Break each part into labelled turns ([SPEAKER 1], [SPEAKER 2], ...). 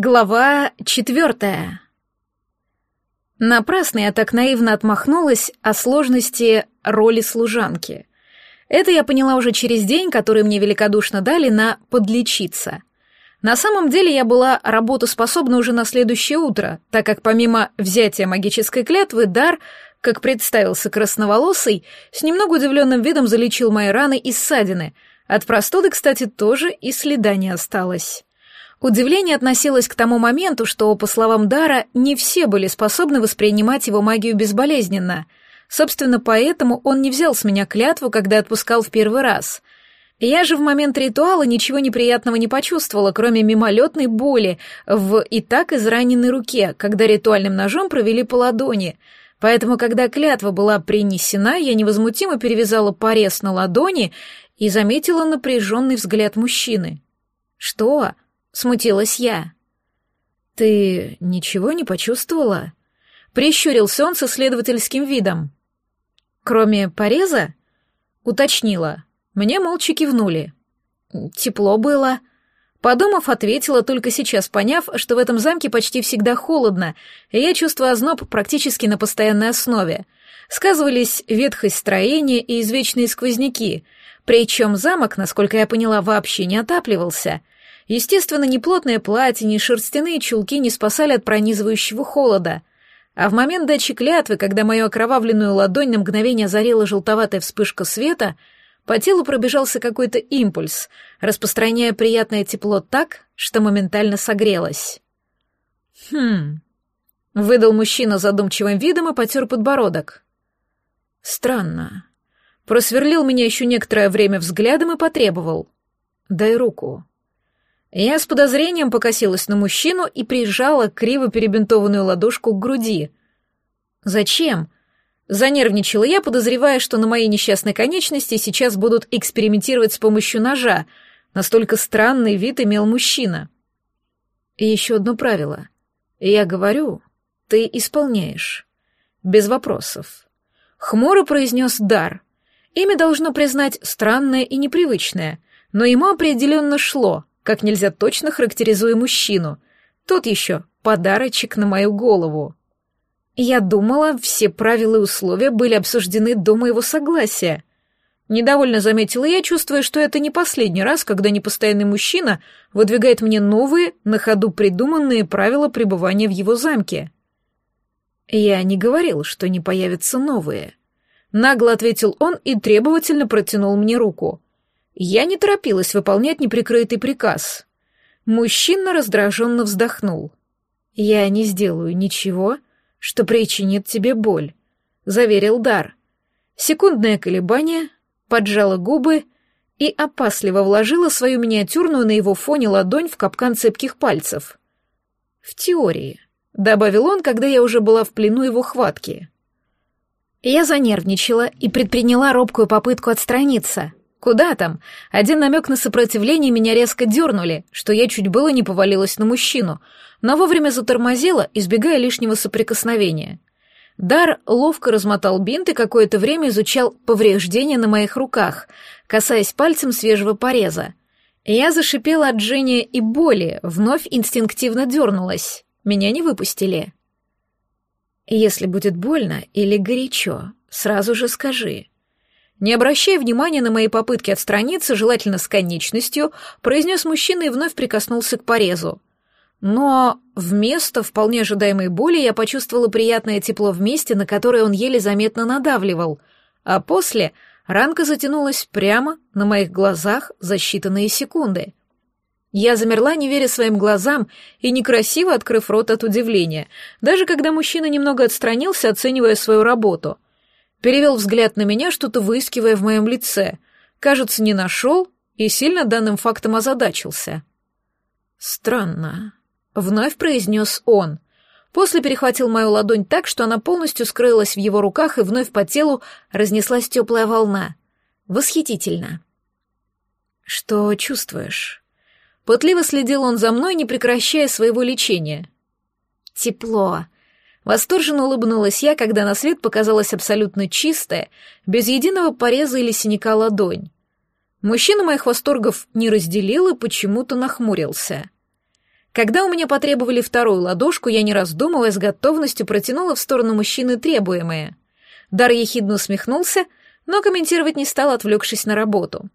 [SPEAKER 1] Глава четвертая. Напрасно я так наивно отмахнулась о сложности роли служанки. Это я поняла уже через день, который мне великодушно дали на «подлечиться». На самом деле я была работоспособна уже на следующее утро, так как помимо взятия магической клятвы, дар, как представился красноволосый, с немного удивленным видом залечил мои раны и ссадины. От простуды, кстати, тоже и следа не осталось. Удивление относилось к тому моменту, что, по словам Дара, не все были способны воспринимать его магию безболезненно. Собственно, поэтому он не взял с меня клятву, когда отпускал в первый раз. Я же в момент ритуала ничего неприятного не почувствовала, кроме мимолетной боли в и так израненной руке, когда ритуальным ножом провели по ладони. Поэтому, когда клятва была принесена, я невозмутимо перевязала порез на ладони и заметила напряженный взгляд мужчины. «Что?» Смутилась я. «Ты ничего не почувствовала?» Прищурился он со следовательским видом. «Кроме пореза?» Уточнила. Мне молча кивнули. «Тепло было». Подумав, ответила, только сейчас поняв, что в этом замке почти всегда холодно, и я чувствую озноб практически на постоянной основе. Сказывались ветхость строения и извечные сквозняки, причем замок, насколько я поняла, вообще не отапливался — Естественно, ни плотное платье, ни шерстяные чулки не спасали от пронизывающего холода. А в момент дачи клятвы, когда мою окровавленную ладонь на мгновение озарила желтоватая вспышка света, по телу пробежался какой-то импульс, распространяя приятное тепло так, что моментально согрелось. «Хм...» — выдал мужчина задумчивым видом и потер подбородок. «Странно. Просверлил меня еще некоторое время взглядом и потребовал. Дай руку». Я с подозрением покосилась на мужчину и прижала криво перебинтованную ладошку к груди. «Зачем?» Занервничала я, подозревая, что на моей несчастной конечности сейчас будут экспериментировать с помощью ножа. Настолько странный вид имел мужчина. И еще одно правило. Я говорю, ты исполняешь. Без вопросов. Хмуро произнес Дар. Имя должно признать странное и непривычное, но ему определенно шло как нельзя точно характеризуя мужчину. Тот еще подарочек на мою голову. Я думала, все правила и условия были обсуждены до моего согласия. Недовольно заметила я, чувствуя, что это не последний раз, когда непостоянный мужчина выдвигает мне новые, на ходу придуманные правила пребывания в его замке. Я не говорил, что не появятся новые. Нагло ответил он и требовательно протянул мне руку. Я не торопилась выполнять неприкрытый приказ. Мужчина раздраженно вздохнул. «Я не сделаю ничего, что причинит тебе боль», — заверил Дар. Секундное колебание, поджала губы и опасливо вложила свою миниатюрную на его фоне ладонь в капкан цепких пальцев. «В теории», — добавил он, когда я уже была в плену его хватки. Я занервничала и предприняла робкую попытку отстраниться — Куда там? Один намек на сопротивление меня резко дернули, что я чуть было не повалилась на мужчину, но вовремя затормозила, избегая лишнего соприкосновения. Дар ловко размотал бинт и какое-то время изучал повреждения на моих руках, касаясь пальцем свежего пореза. Я зашипела от жжения и боли, вновь инстинктивно дернулась. Меня не выпустили. «Если будет больно или горячо, сразу же скажи», не обращая внимания на мои попытки отстраниться, желательно с конечностью, произнес мужчина и вновь прикоснулся к порезу. Но вместо вполне ожидаемой боли я почувствовала приятное тепло в месте, на которое он еле заметно надавливал, а после ранка затянулась прямо на моих глазах за считанные секунды. Я замерла, не веря своим глазам и некрасиво открыв рот от удивления, даже когда мужчина немного отстранился, оценивая свою работу — Перевел взгляд на меня, что-то выискивая в моем лице. Кажется, не нашел и сильно данным фактом озадачился. «Странно», — вновь произнес он. После перехватил мою ладонь так, что она полностью скрылась в его руках, и вновь по телу разнеслась теплая волна. Восхитительно. «Что чувствуешь?» Пытливо следил он за мной, не прекращая своего лечения. «Тепло», Восторженно улыбнулась я, когда на свет показалась абсолютно чистая, без единого пореза или синяка ладонь. Мужчина моих восторгов не разделил и почему-то нахмурился. Когда у меня потребовали вторую ладошку, я, не раздумывая, с готовностью протянула в сторону мужчины требуемое. Дар ехидно усмехнулся, но комментировать не стал, отвлекшись на работу.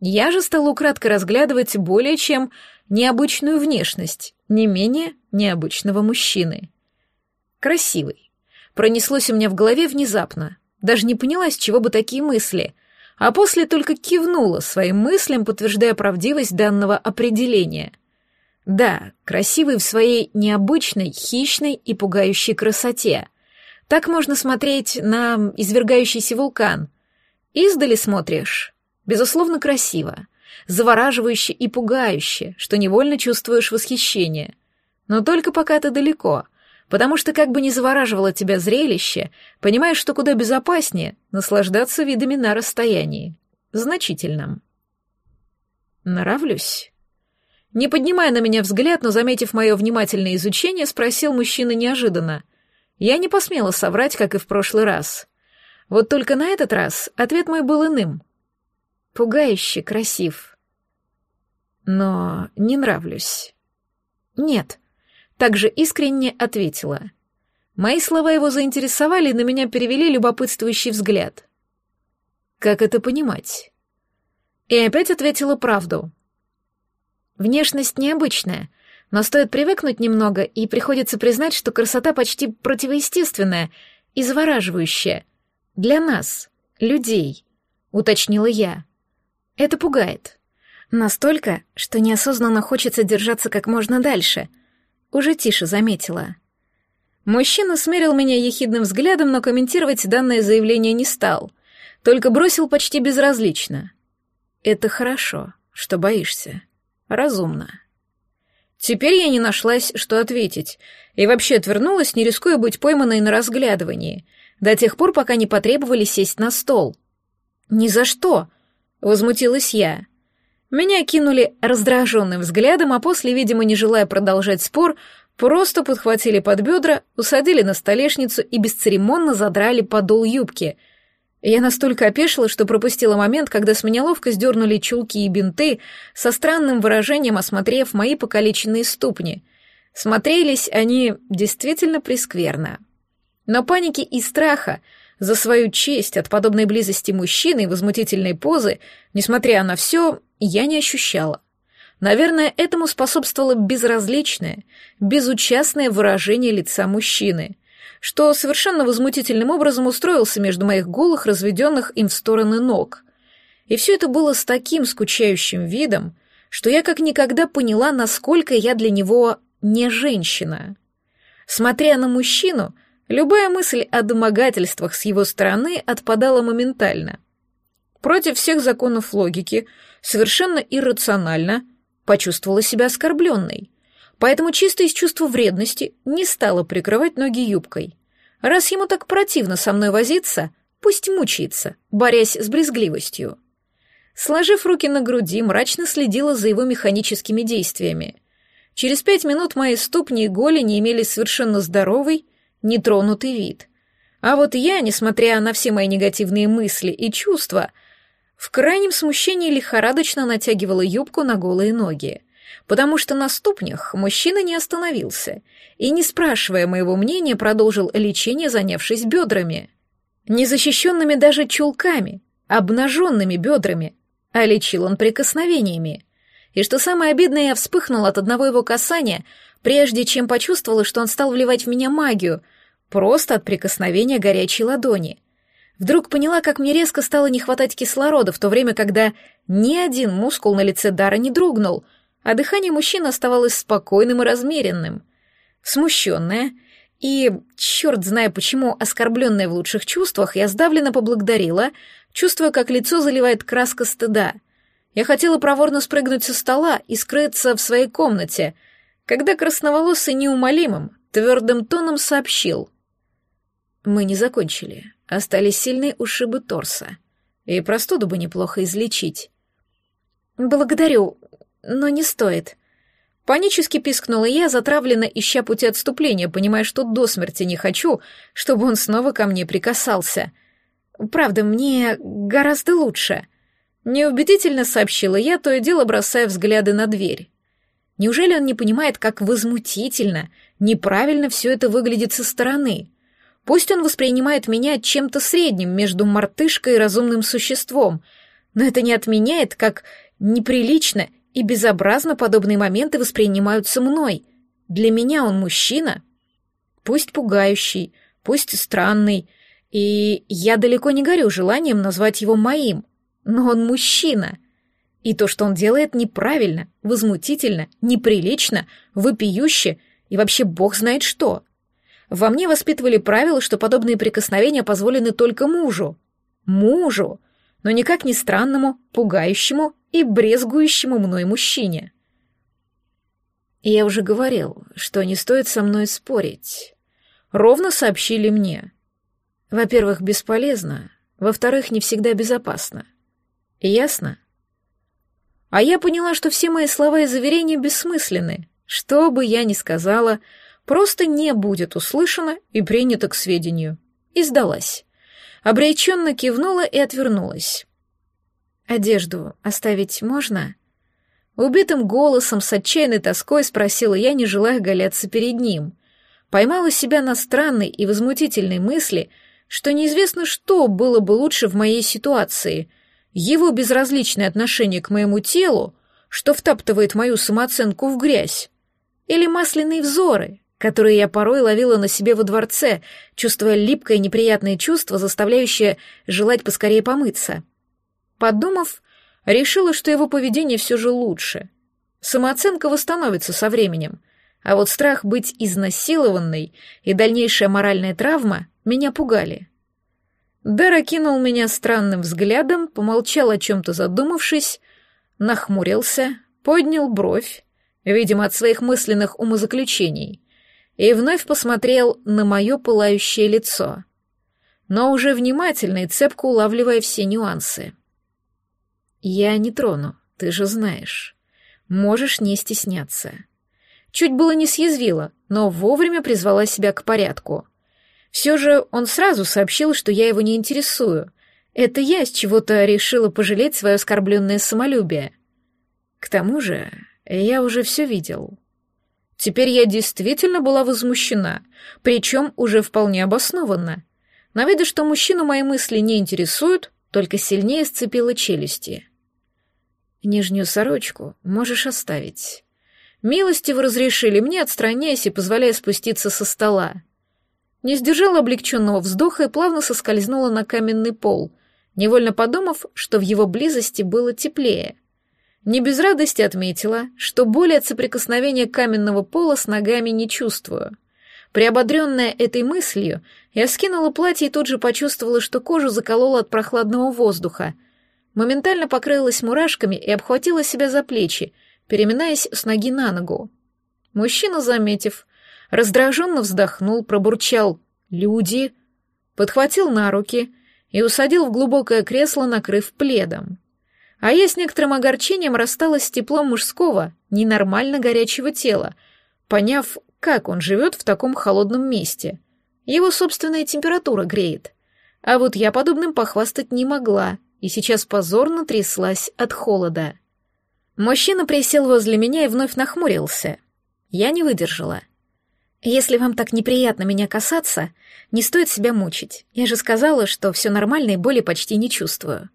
[SPEAKER 1] Я же стала украдко разглядывать более чем необычную внешность, не менее необычного мужчины. Красивый. Пронеслось у меня в голове внезапно. Даже не поняла, с чего бы такие мысли, а после только кивнула своим мыслям, подтверждая правдивость данного определения. Да, красивый в своей необычной, хищной и пугающей красоте. Так можно смотреть на извергающийся вулкан. Издали смотришь. Безусловно, красиво, завораживающе и пугающе, что невольно чувствуешь восхищение. Но только пока ты далеко — потому что как бы ни завораживало тебя зрелище, понимаешь, что куда безопаснее наслаждаться видами на расстоянии, значительном. Нравлюсь? Не поднимая на меня взгляд, но заметив мое внимательное изучение, спросил мужчина неожиданно. Я не посмела соврать, как и в прошлый раз. Вот только на этот раз ответ мой был иным. Пугающе красив. Но не нравлюсь. Нет, также искренне ответила. Мои слова его заинтересовали и на меня перевели любопытствующий взгляд. Как это понимать? И опять ответила правду. Внешность необычная, но стоит привыкнуть немного, и приходится признать, что красота почти противоестественная и завораживающая. Для нас, людей, уточнила я. Это пугает. Настолько, что неосознанно хочется держаться как можно дальше, уже тише заметила. Мужчина смерил меня ехидным взглядом, но комментировать данное заявление не стал, только бросил почти безразлично. «Это хорошо, что боишься. Разумно». Теперь я не нашлась, что ответить, и вообще отвернулась, не рискуя быть пойманной на разглядывании, до тех пор, пока не потребовали сесть на стол. «Ни за что!» — возмутилась я. Меня кинули раздраженным взглядом, а после, видимо, не желая продолжать спор, просто подхватили под бедра, усадили на столешницу и бесцеремонно задрали подол юбки. Я настолько опешила, что пропустила момент, когда с меня ловко сдернули чулки и бинты, со странным выражением осмотрев мои покалеченные ступни. Смотрелись они действительно прескверно. Но паники и страха за свою честь от подобной близости мужчины и возмутительной позы, несмотря на все, я не ощущала. Наверное, этому способствовало безразличное, безучастное выражение лица мужчины, что совершенно возмутительным образом устроился между моих голых, разведенных им в стороны ног. И все это было с таким скучающим видом, что я как никогда поняла, насколько я для него не женщина. Смотря на мужчину, любая мысль о домогательствах с его стороны отпадала моментально. Против всех законов логики — совершенно иррационально почувствовала себя оскорбленной, поэтому чисто из чувства вредности не стала прикрывать ноги юбкой. Раз ему так противно со мной возиться, пусть мучается, борясь с брезгливостью. Сложив руки на груди, мрачно следила за его механическими действиями. Через пять минут мои ступни и голени имели совершенно здоровый, нетронутый вид. А вот я, несмотря на все мои негативные мысли и чувства, — в крайнем смущении лихорадочно натягивала юбку на голые ноги, потому что на ступнях мужчина не остановился и, не спрашивая моего мнения, продолжил лечение, занявшись бедрами. Незащищенными даже чулками, обнаженными бедрами, а лечил он прикосновениями. И что самое обидное, я вспыхнула от одного его касания, прежде чем почувствовала, что он стал вливать в меня магию, просто от прикосновения горячей ладони — Вдруг поняла, как мне резко стало не хватать кислорода, в то время, когда ни один мускул на лице Дара не дрогнул, а дыхание мужчины оставалось спокойным и размеренным. Смущенная и, черт зная почему, оскорбленная в лучших чувствах, я сдавленно поблагодарила, чувствуя, как лицо заливает краска стыда. Я хотела проворно спрыгнуть со стола и скрыться в своей комнате, когда красноволосый неумолимым, твердым тоном сообщил. «Мы не закончили». Остались сильные ушибы торса. И простуду бы неплохо излечить. «Благодарю, но не стоит». Панически пискнула я, затравленно ища пути отступления, понимая, что до смерти не хочу, чтобы он снова ко мне прикасался. «Правда, мне гораздо лучше», — неубедительно сообщила я, то и дело бросая взгляды на дверь. Неужели он не понимает, как возмутительно, неправильно все это выглядит со стороны? Пусть он воспринимает меня чем-то средним между мартышкой и разумным существом, но это не отменяет, как неприлично и безобразно подобные моменты воспринимаются мной. Для меня он мужчина. Пусть пугающий, пусть странный, и я далеко не горю желанием назвать его моим, но он мужчина. И то, что он делает, неправильно, возмутительно, неприлично, вопиюще и вообще бог знает что. Во мне воспитывали правила, что подобные прикосновения позволены только мужу. Мужу, но никак не странному, пугающему и брезгующему мной мужчине. Я уже говорил, что не стоит со мной спорить. Ровно сообщили мне. Во-первых, бесполезно, во-вторых, не всегда безопасно. Ясно? А я поняла, что все мои слова и заверения бессмысленны. Что бы я ни сказала, просто не будет услышано и принято к сведению. И сдалась. Обреченно кивнула и отвернулась. «Одежду оставить можно?» Убитым голосом с отчаянной тоской спросила я, не желая галяться перед ним. Поймала себя на странной и возмутительной мысли, что неизвестно, что было бы лучше в моей ситуации. Его безразличное отношение к моему телу, что втаптывает мою самооценку в грязь, или масляные взоры, которые я порой ловила на себе во дворце, чувствуя липкое неприятное чувство, заставляющее желать поскорее помыться. Подумав, решила, что его поведение все же лучше. Самооценка восстановится со временем, а вот страх быть изнасилованной и дальнейшая моральная травма меня пугали. Дэра кинул меня странным взглядом, помолчал о чем-то задумавшись, нахмурился, поднял бровь, видимо, от своих мысленных умозаключений, и вновь посмотрел на мое пылающее лицо, но уже внимательно и цепко улавливая все нюансы. «Я не трону, ты же знаешь. Можешь не стесняться». Чуть было не съязвила, но вовремя призвала себя к порядку. Все же он сразу сообщил, что я его не интересую. Это я с чего-то решила пожалеть свое оскорбленное самолюбие. К тому же я уже все видел. Теперь я действительно была возмущена, причем уже вполне обоснованно. На вида, что мужчину мои мысли не интересуют, только сильнее сцепила челюсти. Нижнюю сорочку можешь оставить. Милостиво разрешили мне, отстраняясь и позволяя спуститься со стола. Не сдержала облегченного вздоха и плавно соскользнула на каменный пол, невольно подумав, что в его близости было теплее — не без радости отметила, что боли от соприкосновения каменного пола с ногами не чувствую. Приободренная этой мыслью, я скинула платье и тут же почувствовала, что кожу заколола от прохладного воздуха. Моментально покрылась мурашками и обхватила себя за плечи, переминаясь с ноги на ногу. Мужчина, заметив, раздраженно вздохнул, пробурчал «Люди!», подхватил на руки и усадил в глубокое кресло, накрыв пледом. А я с некоторым огорчением рассталась с теплом мужского, ненормально горячего тела, поняв, как он живет в таком холодном месте. Его собственная температура греет. А вот я подобным похвастать не могла, и сейчас позорно тряслась от холода. Мужчина присел возле меня и вновь нахмурился. Я не выдержала. «Если вам так неприятно меня касаться, не стоит себя мучить. Я же сказала, что все нормально и боли почти не чувствую».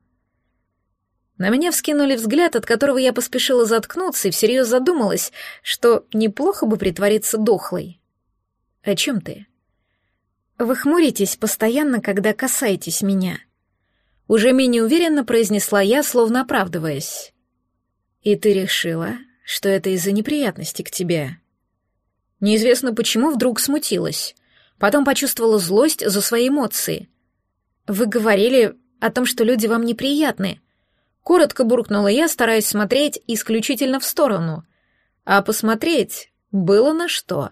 [SPEAKER 1] На меня вскинули взгляд, от которого я поспешила заткнуться и всерьез задумалась, что неплохо бы притвориться дохлой. «О чем ты?» «Вы хмуритесь постоянно, когда касаетесь меня», — уже менее уверенно произнесла я, словно оправдываясь. «И ты решила, что это из-за неприятности к тебе?» Неизвестно почему вдруг смутилась. Потом почувствовала злость за свои эмоции. «Вы говорили о том, что люди вам неприятны», Коротко буркнула я, стараясь смотреть исключительно в сторону. А посмотреть было на что.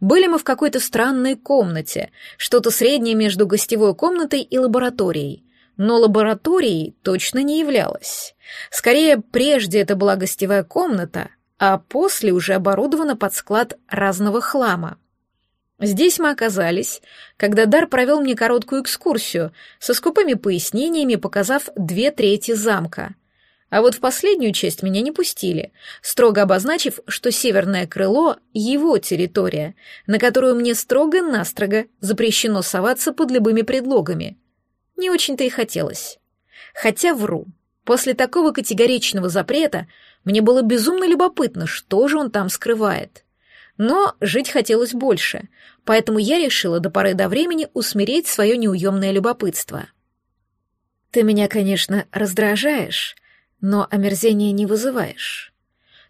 [SPEAKER 1] Были мы в какой-то странной комнате, что-то среднее между гостевой комнатой и лабораторией. Но лабораторией точно не являлась. Скорее, прежде это была гостевая комната, а после уже оборудована под склад разного хлама. Здесь мы оказались, когда Дар провел мне короткую экскурсию со скупыми пояснениями, показав две трети замка. А вот в последнюю часть меня не пустили, строго обозначив, что северное крыло — его территория, на которую мне строго-настрого запрещено соваться под любыми предлогами. Не очень-то и хотелось. Хотя вру. После такого категоричного запрета мне было безумно любопытно, что же он там скрывает. Но жить хотелось больше, поэтому я решила до поры до времени усмирить свое неуемное любопытство. «Ты меня, конечно, раздражаешь, но омерзения не вызываешь».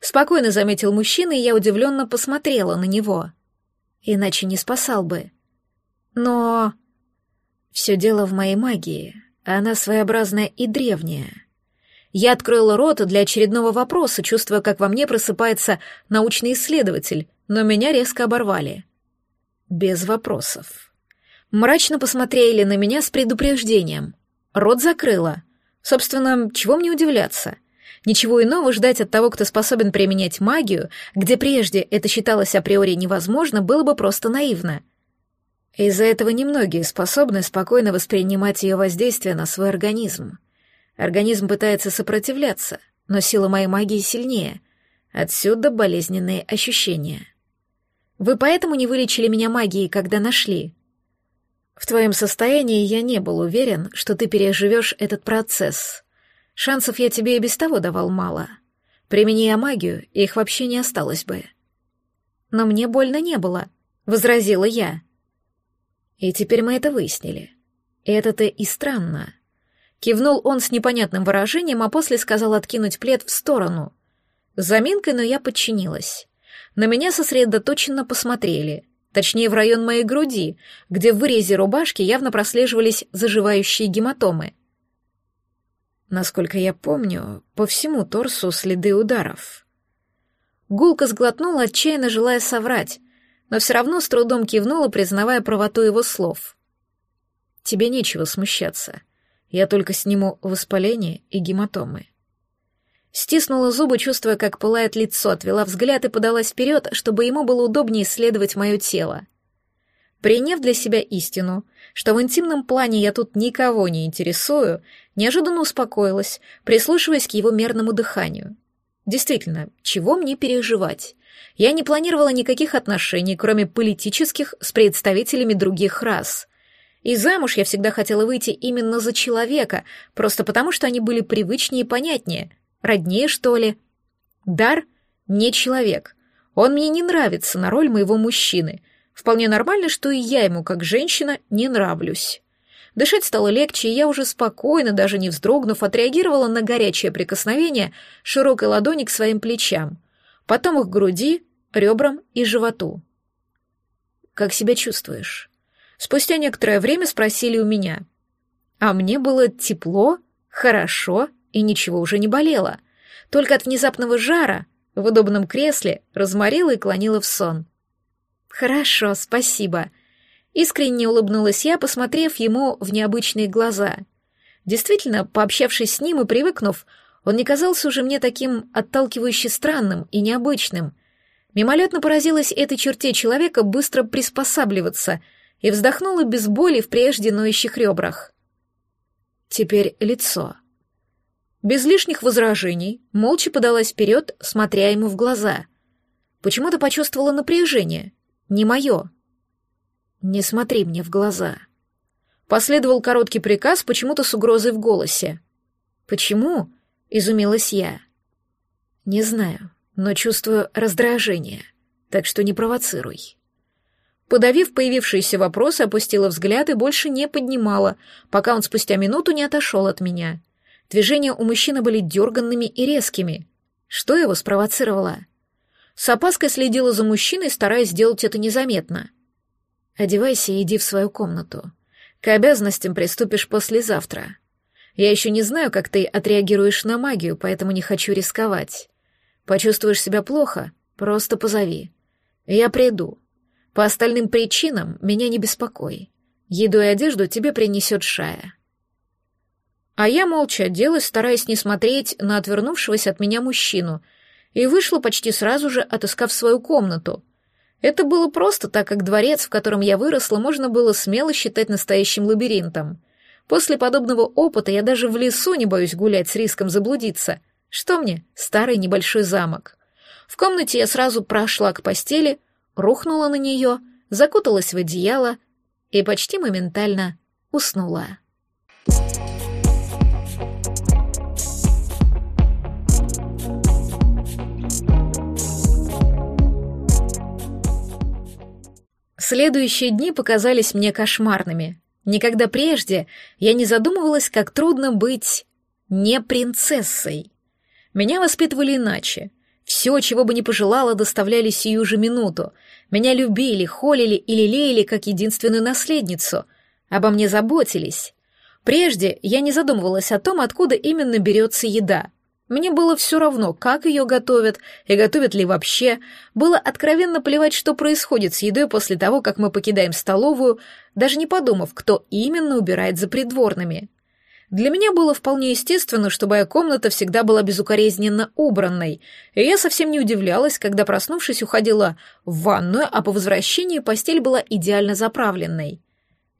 [SPEAKER 1] Спокойно заметил мужчина, и я удивленно посмотрела на него. Иначе не спасал бы. Но... Все дело в моей магии, она своеобразная и древняя. Я открыла рот для очередного вопроса, чувствуя, как во мне просыпается научный исследователь, но меня резко оборвали. Без вопросов. Мрачно посмотрели на меня с предупреждением. Рот закрыла. Собственно, чего мне удивляться? Ничего иного ждать от того, кто способен применять магию, где прежде это считалось априори невозможно, было бы просто наивно. Из-за этого немногие способны спокойно воспринимать ее воздействие на свой организм. Организм пытается сопротивляться, но сила моей магии сильнее. Отсюда болезненные ощущения. Вы поэтому не вылечили меня магией, когда нашли? В твоем состоянии я не был уверен, что ты переживешь этот процесс. Шансов я тебе и без того давал мало. Примени я магию, их вообще не осталось бы. Но мне больно не было, — возразила я. И теперь мы это выяснили. Это-то и странно. Кивнул он с непонятным выражением, а после сказал откинуть плед в сторону. С заминкой, но я подчинилась. На меня сосредоточенно посмотрели, точнее в район моей груди, где в вырезе рубашки явно прослеживались заживающие гематомы. Насколько я помню, по всему торсу следы ударов. Гулка сглотнула, отчаянно желая соврать, но все равно с трудом кивнула, признавая правоту его слов. «Тебе нечего смущаться», я только сниму воспаление и гематомы. Стиснула зубы, чувствуя, как пылает лицо, отвела взгляд и подалась вперед, чтобы ему было удобнее исследовать мое тело. Приняв для себя истину, что в интимном плане я тут никого не интересую, неожиданно успокоилась, прислушиваясь к его мерному дыханию. Действительно, чего мне переживать? Я не планировала никаких отношений, кроме политических, с представителями других рас. И замуж я всегда хотела выйти именно за человека, просто потому что они были привычнее и понятнее. Роднее, что ли. Дар — не человек. Он мне не нравится на роль моего мужчины. Вполне нормально, что и я ему, как женщина, не нравлюсь. Дышать стало легче, и я уже спокойно, даже не вздрогнув, отреагировала на горячее прикосновение широкой ладони к своим плечам, потом их груди, ребрам и животу. «Как себя чувствуешь?» Спустя некоторое время спросили у меня. А мне было тепло, хорошо и ничего уже не болело. Только от внезапного жара в удобном кресле разморила и клонила в сон. «Хорошо, спасибо», — искренне улыбнулась я, посмотрев ему в необычные глаза. Действительно, пообщавшись с ним и привыкнув, он не казался уже мне таким отталкивающе странным и необычным. Мимолетно поразилась этой черте человека быстро приспосабливаться — и вздохнула без боли в прежде ноющих ребрах. Теперь лицо. Без лишних возражений, молча подалась вперед, смотря ему в глаза. Почему-то почувствовала напряжение. Не мое. «Не смотри мне в глаза». Последовал короткий приказ, почему-то с угрозой в голосе. «Почему?» — изумилась я. «Не знаю, но чувствую раздражение, так что не провоцируй». Подавив появившиеся вопросы, опустила взгляд и больше не поднимала, пока он спустя минуту не отошел от меня. Движения у мужчины были дерганными и резкими. Что его спровоцировало? С опаской следила за мужчиной, стараясь сделать это незаметно. «Одевайся и иди в свою комнату. К обязанностям приступишь послезавтра. Я еще не знаю, как ты отреагируешь на магию, поэтому не хочу рисковать. Почувствуешь себя плохо? Просто позови. Я приду. По остальным причинам меня не беспокой. Еду и одежду тебе принесет Шая. А я молча оделась, стараясь не смотреть на отвернувшегося от меня мужчину, и вышла почти сразу же, отыскав свою комнату. Это было просто, так как дворец, в котором я выросла, можно было смело считать настоящим лабиринтом. После подобного опыта я даже в лесу не боюсь гулять с риском заблудиться. Что мне, старый небольшой замок? В комнате я сразу прошла к постели, рухнула на нее, закуталась в одеяло и почти моментально уснула. Следующие дни показались мне кошмарными. Никогда прежде я не задумывалась, как трудно быть не принцессой. Меня воспитывали иначе. Все, чего бы ни пожелала, доставляли сию же минуту. Меня любили, холили и лелеяли как единственную наследницу. Обо мне заботились. Прежде я не задумывалась о том, откуда именно берется еда. Мне было все равно, как ее готовят и готовят ли вообще. Было откровенно плевать, что происходит с едой после того, как мы покидаем столовую, даже не подумав, кто именно убирает за придворными. Для меня было вполне естественно, что моя комната всегда была безукоризненно убранной, и я совсем не удивлялась, когда, проснувшись, уходила в ванную, а по возвращении постель была идеально заправленной.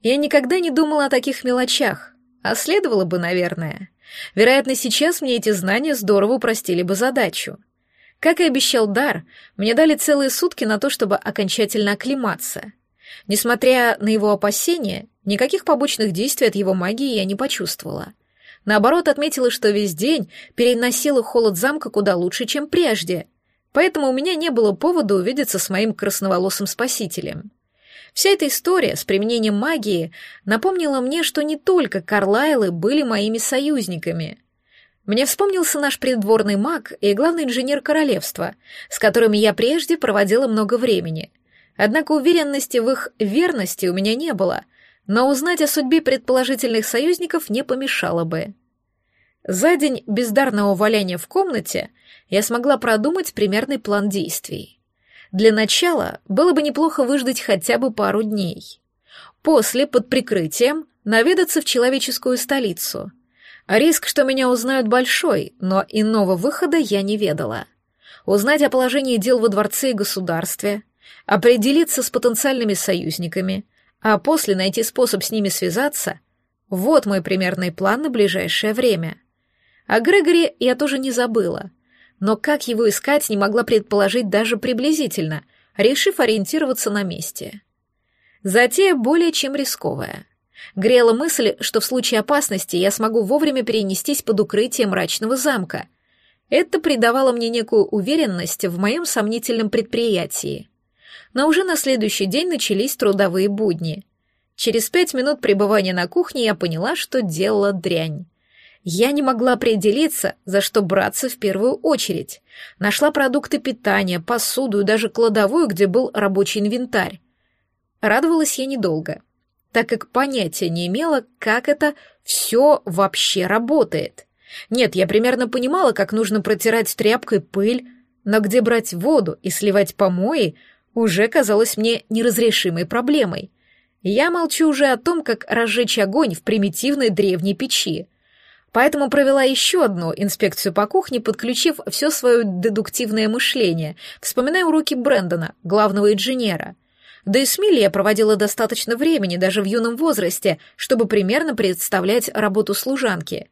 [SPEAKER 1] Я никогда не думала о таких мелочах, а следовало бы, наверное. Вероятно, сейчас мне эти знания здорово упростили бы задачу. Как и обещал Дар, мне дали целые сутки на то, чтобы окончательно оклематься. Несмотря на его опасения, никаких побочных действий от его магии я не почувствовала. Наоборот, отметила, что весь день переносила холод замка куда лучше, чем прежде, поэтому у меня не было повода увидеться с моим красноволосым спасителем. Вся эта история с применением магии напомнила мне, что не только Карлайлы были моими союзниками. Мне вспомнился наш придворный маг и главный инженер королевства, с которыми я прежде проводила много времени. Однако уверенности в их верности у меня не было, но узнать о судьбе предположительных союзников не помешало бы. За день бездарного валяния в комнате я смогла продумать примерный план действий. Для начала было бы неплохо выждать хотя бы пару дней. После, под прикрытием, наведаться в человеческую столицу. Риск, что меня узнают, большой, но иного выхода я не ведала. Узнать о положении дел во дворце и государстве, определиться с потенциальными союзниками, а после найти способ с ними связаться — вот мой примерный план на ближайшее время. О Грегоре я тоже не забыла — но как его искать не могла предположить даже приблизительно, решив ориентироваться на месте. Затея более чем рисковая. Грела мысль, что в случае опасности я смогу вовремя перенестись под укрытие мрачного замка. Это придавало мне некую уверенность в моем сомнительном предприятии. Но уже на следующий день начались трудовые будни. Через пять минут пребывания на кухне я поняла, что делала дрянь. Я не могла определиться, за что браться в первую очередь. Нашла продукты питания, посуду и даже кладовую, где был рабочий инвентарь. Радовалась я недолго, так как понятия не имела, как это все вообще работает. Нет, я примерно понимала, как нужно протирать тряпкой пыль, но где брать воду и сливать помои уже казалось мне неразрешимой проблемой. Я молчу уже о том, как разжечь огонь в примитивной древней печи — Поэтому провела еще одну инспекцию по кухне, подключив все свое дедуктивное мышление, вспоминая уроки Брэндона, главного инженера. Да и с Милли я проводила достаточно времени, даже в юном возрасте, чтобы примерно представлять работу служанки.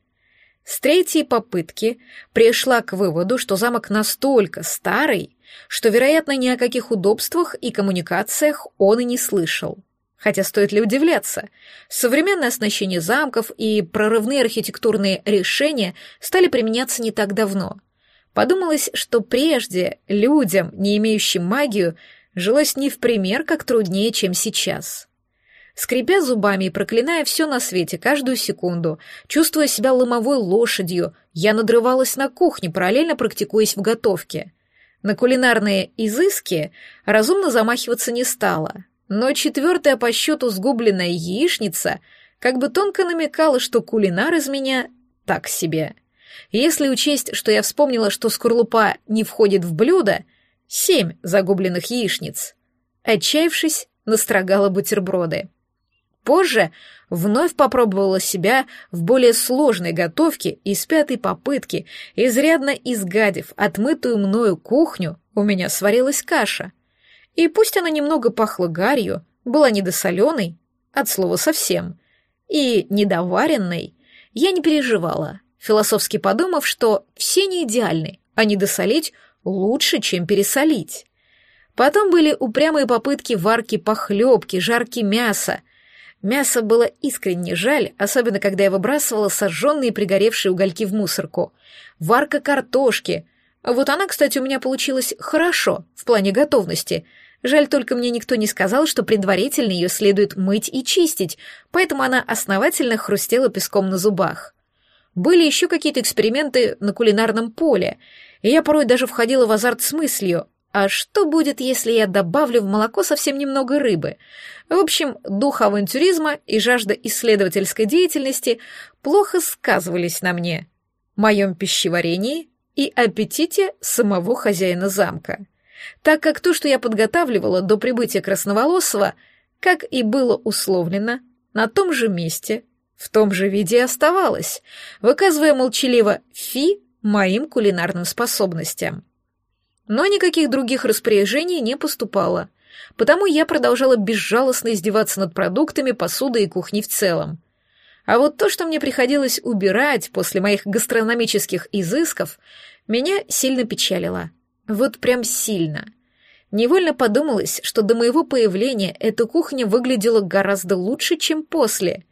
[SPEAKER 1] С третьей попытки пришла к выводу, что замок настолько старый, что, вероятно, ни о каких удобствах и коммуникациях он и не слышал. Хотя стоит ли удивляться, современное оснащение замков и прорывные архитектурные решения стали применяться не так давно. Подумалось, что прежде людям, не имеющим магию, жилось не в пример как труднее, чем сейчас. Скрипя зубами и проклиная все на свете каждую секунду, чувствуя себя ломовой лошадью, я надрывалась на кухне, параллельно практикуясь в готовке. На кулинарные изыски разумно замахиваться не стала — но четвертая по счету сгубленная яичница как бы тонко намекала, что кулинар из меня так себе. Если учесть, что я вспомнила, что скорлупа не входит в блюдо, семь загубленных яичниц. Отчаявшись, настрогала бутерброды. Позже вновь попробовала себя в более сложной готовке и с пятой попытки, изрядно изгадив отмытую мною кухню, у меня сварилась каша — и пусть она немного пахла гарью, была недосоленой, от слова совсем, и недоваренной, я не переживала. философски подумав, что все не идеальны, а недосолить лучше, чем пересолить. Потом были упрямые попытки варки похлебки, жарки мяса. Мясо было искренне жаль, особенно когда я выбрасывала сожженные пригоревшие угольки в мусорку. Варка картошки. Вот она, кстати, у меня получилась хорошо в плане готовности. Жаль только мне никто не сказал, что предварительно ее следует мыть и чистить, поэтому она основательно хрустела песком на зубах. Были еще какие-то эксперименты на кулинарном поле, и я порой даже входила в азарт с мыслью, а что будет, если я добавлю в молоко совсем немного рыбы? В общем, дух авантюризма и жажда исследовательской деятельности плохо сказывались на мне, моем пищеварении и аппетите самого хозяина замка. Так как то, что я подготавливала до прибытия Красноволосого, как и было условлено, на том же месте, в том же виде оставалось, выказывая молчаливо «фи» моим кулинарным способностям. Но никаких других распоряжений не поступало, потому я продолжала безжалостно издеваться над продуктами, посудой и кухней в целом. А вот то, что мне приходилось убирать после моих гастрономических изысков, меня сильно печалило. Вот прям сильно. Невольно подумалось, что до моего появления эта кухня выглядела гораздо лучше, чем после.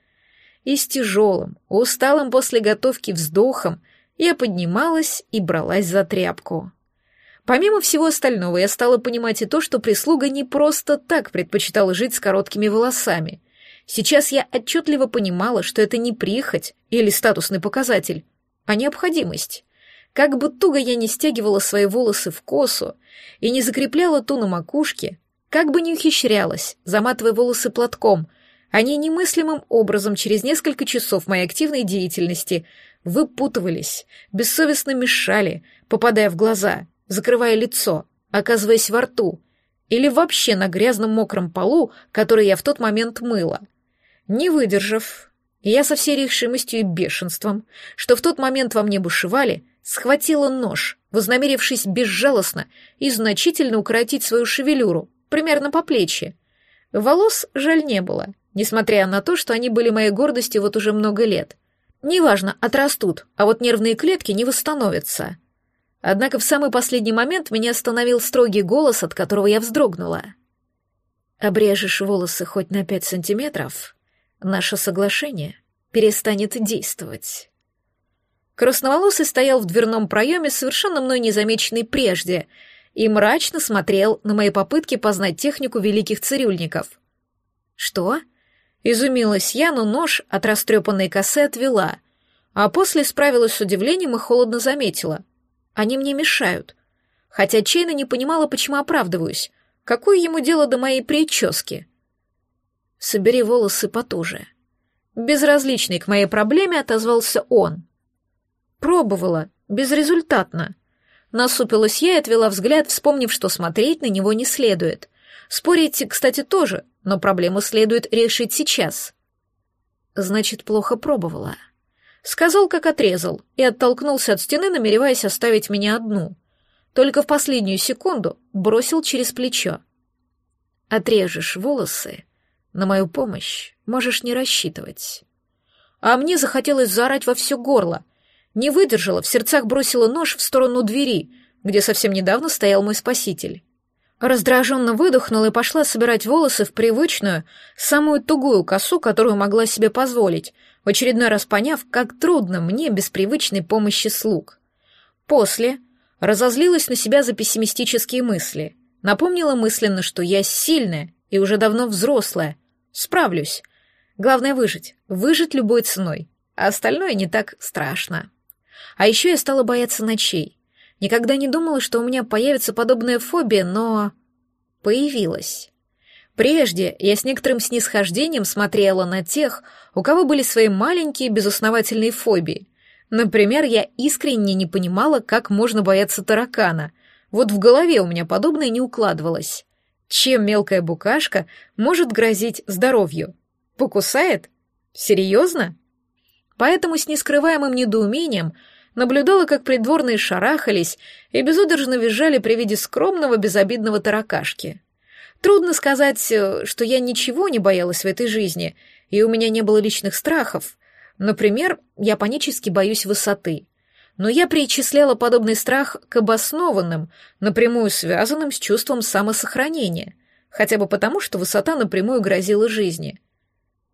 [SPEAKER 1] И с тяжелым, усталым после готовки вздохом я поднималась и бралась за тряпку. Помимо всего остального, я стала понимать и то, что прислуга не просто так предпочитала жить с короткими волосами. Сейчас я отчетливо понимала, что это не прихоть или статусный показатель, а необходимость. Как бы туго я не стягивала свои волосы в косу и не закрепляла ту на макушке, как бы не ухищрялась, заматывая волосы платком, они немыслимым образом через несколько часов моей активной деятельности выпутывались, бессовестно мешали, попадая в глаза, закрывая лицо, оказываясь во рту, или вообще на грязном мокром полу, который я в тот момент мыла. Не выдержав, я со всей решимостью и бешенством, что в тот момент во мне бушевали, схватила нож, вознамерившись безжалостно и значительно укоротить свою шевелюру, примерно по плечи. Волос жаль не было, несмотря на то, что они были моей гордостью вот уже много лет. Неважно, отрастут, а вот нервные клетки не восстановятся. Однако в самый последний момент меня остановил строгий голос, от которого я вздрогнула. «Обрежешь волосы хоть на пять сантиметров, наше соглашение перестанет действовать». Красноволосый стоял в дверном проеме, совершенно мной незамеченный прежде, и мрачно смотрел на мои попытки познать технику великих цирюльников. «Что?» — изумилась я, но нож от растрепанной косы отвела, а после справилась с удивлением и холодно заметила. Они мне мешают. Хотя Чейна не понимала, почему оправдываюсь. Какое ему дело до моей прически? Собери волосы потуже. Безразличный к моей проблеме отозвался он. Пробовала, безрезультатно. Насупилась я и отвела взгляд, вспомнив, что смотреть на него не следует. Спорить, кстати, тоже, но проблему следует решить сейчас. Значит, плохо пробовала. Сказал, как отрезал, и оттолкнулся от стены, намереваясь оставить меня одну. Только в последнюю секунду бросил через плечо. «Отрежешь волосы, на мою помощь можешь не рассчитывать». А мне захотелось заорать во все горло. Не выдержала, в сердцах бросила нож в сторону двери, где совсем недавно стоял мой спаситель. Раздраженно выдохнула и пошла собирать волосы в привычную, самую тугую косу, которую могла себе позволить, в очередной раз поняв, как трудно мне без привычной помощи слуг. После разозлилась на себя за пессимистические мысли, напомнила мысленно, что я сильная и уже давно взрослая, справлюсь. Главное выжить, выжить любой ценой, а остальное не так страшно. А еще я стала бояться ночей. Никогда не думала, что у меня появится подобная фобия, но... Появилась. Прежде я с некоторым снисхождением смотрела на тех, у кого были свои маленькие безосновательные фобии. Например, я искренне не понимала, как можно бояться таракана. Вот в голове у меня подобное не укладывалось. Чем мелкая букашка может грозить здоровью? Покусает? Серьезно? Поэтому с нескрываемым недоумением наблюдала, как придворные шарахались и безудержно визжали при виде скромного безобидного таракашки. Трудно сказать, э, что я ничего не боялась в этой жизни, и у меня не было личных страхов. Например, я панически боюсь высоты. Но я причисляла подобный страх к обоснованным, напрямую связанным с чувством самосохранения, хотя бы потому, что высота напрямую грозила жизни.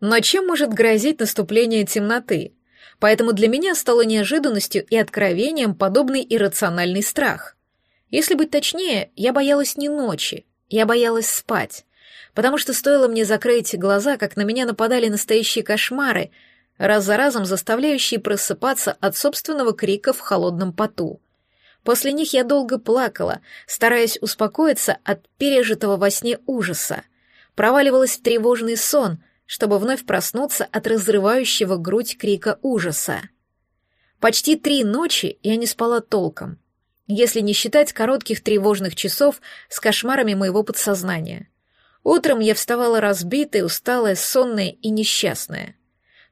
[SPEAKER 1] Но чем может грозить наступление темноты? Поэтому для меня стало неожиданностью и откровением подобный иррациональный страх. Если быть точнее, я боялась не ночи, я боялась спать, потому что стоило мне закрыть глаза, как на меня нападали настоящие кошмары, раз за разом заставляющие просыпаться от собственного крика в холодном поту. После них я долго плакала, стараясь успокоиться от пережитого во сне ужаса. Проваливалась в тревожный сон, чтобы вновь проснуться от разрывающего грудь крика ужаса. Почти три ночи я не спала толком, если не считать коротких тревожных часов с кошмарами моего подсознания. Утром я вставала разбитая, усталая, сонная и несчастная.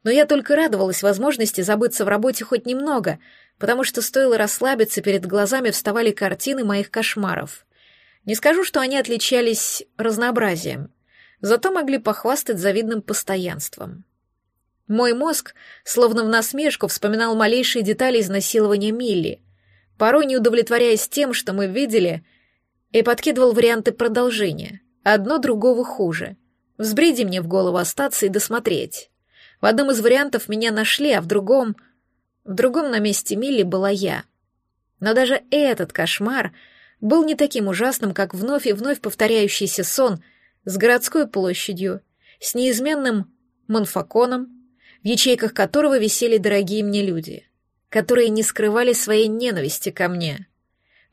[SPEAKER 1] Но я только радовалась возможности забыться в работе хоть немного, потому что стоило расслабиться, перед глазами вставали картины моих кошмаров. Не скажу, что они отличались разнообразием, зато могли похвастать завидным постоянством. Мой мозг, словно в насмешку, вспоминал малейшие детали изнасилования Милли, порой не удовлетворяясь тем, что мы видели, и подкидывал варианты продолжения, одно другого хуже. Взбреди мне в голову остаться и досмотреть. В одном из вариантов меня нашли, а в другом... В другом на месте Милли была я. Но даже этот кошмар был не таким ужасным, как вновь и вновь повторяющийся сон с городской площадью, с неизменным манфаконом, в ячейках которого висели дорогие мне люди, которые не скрывали своей ненависти ко мне.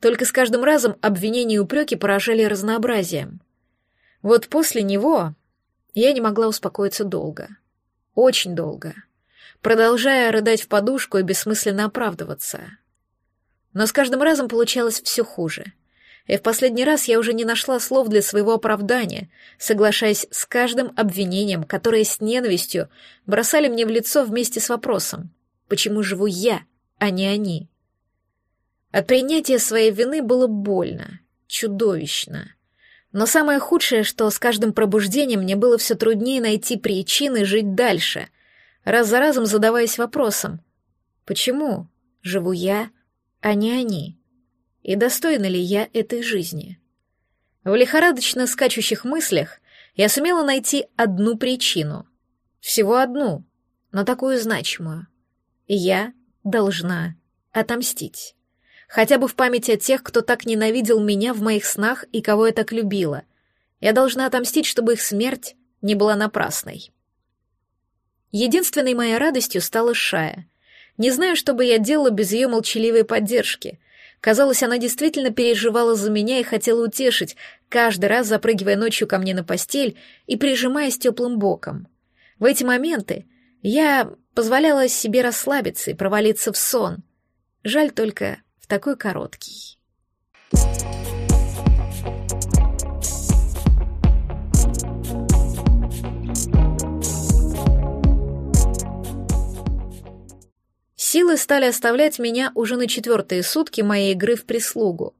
[SPEAKER 1] Только с каждым разом обвинения и упреки поражали разнообразием. Вот после него я не могла успокоиться долго. Очень долго. Продолжая рыдать в подушку и бессмысленно оправдываться. Но с каждым разом получалось все хуже. И в последний раз я уже не нашла слов для своего оправдания, соглашаясь с каждым обвинением, которое с ненавистью бросали мне в лицо вместе с вопросом «Почему живу я, а не они?» От принятия своей вины было больно, чудовищно. Но самое худшее, что с каждым пробуждением мне было все труднее найти причины жить дальше, раз за разом задаваясь вопросом, почему живу я, а не они? И достойна ли я этой жизни? В лихорадочно скачущих мыслях я сумела найти одну причину. Всего одну, но такую значимую. Я должна отомстить хотя бы в память о тех, кто так ненавидел меня в моих снах и кого я так любила. Я должна отомстить, чтобы их смерть не была напрасной. Единственной моей радостью стала Шая. Не знаю, что бы я делала без ее молчаливой поддержки. Казалось, она действительно переживала за меня и хотела утешить, каждый раз запрыгивая ночью ко мне на постель и прижимаясь теплым боком. В эти моменты я позволяла себе расслабиться и провалиться в сон. Жаль только, такой короткий. Силы стали оставлять меня уже на четвертые сутки моей игры в прислугу.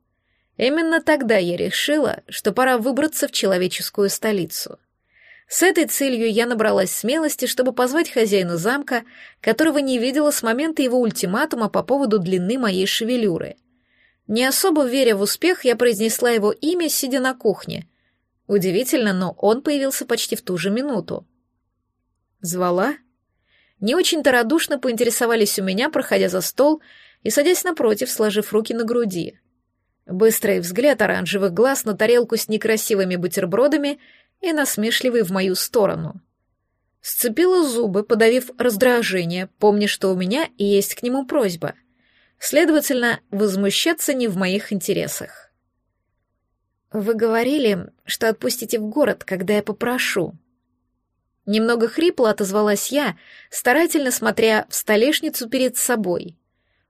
[SPEAKER 1] Именно тогда я решила, что пора выбраться в человеческую столицу — с этой целью я набралась смелости, чтобы позвать хозяина замка, которого не видела с момента его ультиматума по поводу длины моей шевелюры. Не особо веря в успех, я произнесла его имя, сидя на кухне. Удивительно, но он появился почти в ту же минуту. Звала? Не очень-то радушно поинтересовались у меня, проходя за стол и садясь напротив, сложив руки на груди. Быстрый взгляд оранжевых глаз на тарелку с некрасивыми бутербродами — и насмешливый в мою сторону. Сцепила зубы, подавив раздражение, помня, что у меня есть к нему просьба. Следовательно, возмущаться не в моих интересах. «Вы говорили, что отпустите в город, когда я попрошу». Немного хрипло отозвалась я, старательно смотря в столешницу перед собой.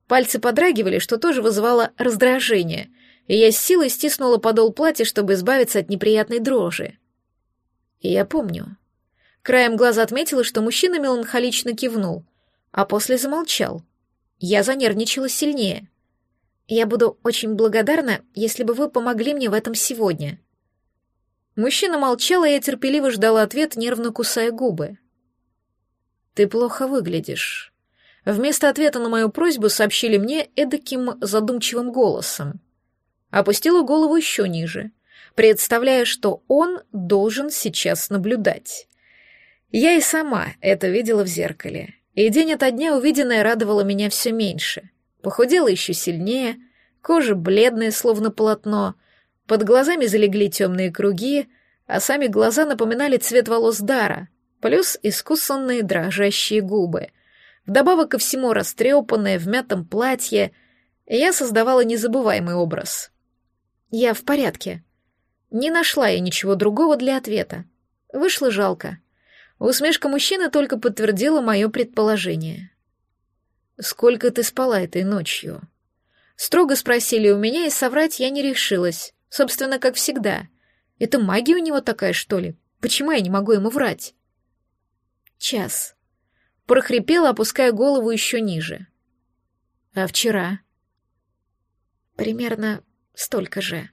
[SPEAKER 1] Пальцы подрагивали, что тоже вызывало раздражение, и я с силой стиснула подол платья, чтобы избавиться от неприятной дрожи. Я помню. Краем глаза отметила, что мужчина меланхолично кивнул, а после замолчал. Я занервничала сильнее. Я буду очень благодарна, если бы вы помогли мне в этом сегодня. Мужчина молчал, и я терпеливо ждала ответ, нервно кусая губы. Ты плохо выглядишь. Вместо ответа на мою просьбу сообщили мне эдаким задумчивым голосом. Опустила голову еще ниже, представляя, что он должен сейчас наблюдать. Я и сама это видела в зеркале, и день ото дня увиденное радовало меня все меньше. Похудела еще сильнее, кожа бледная, словно полотно, под глазами залегли темные круги, а сами глаза напоминали цвет волос Дара, плюс искусанные дрожащие губы — Вдобавок ко всему растрепанная, в мятом платье, я создавала незабываемый образ. Я в порядке. Не нашла я ничего другого для ответа. Вышло жалко. Усмешка мужчины только подтвердила мое предположение. «Сколько ты спала этой ночью?» Строго спросили у меня, и соврать я не решилась. Собственно, как всегда. Это магия у него такая, что ли? Почему я не могу ему врать? Час прохрипела, опуская голову еще ниже. А вчера? Примерно столько же.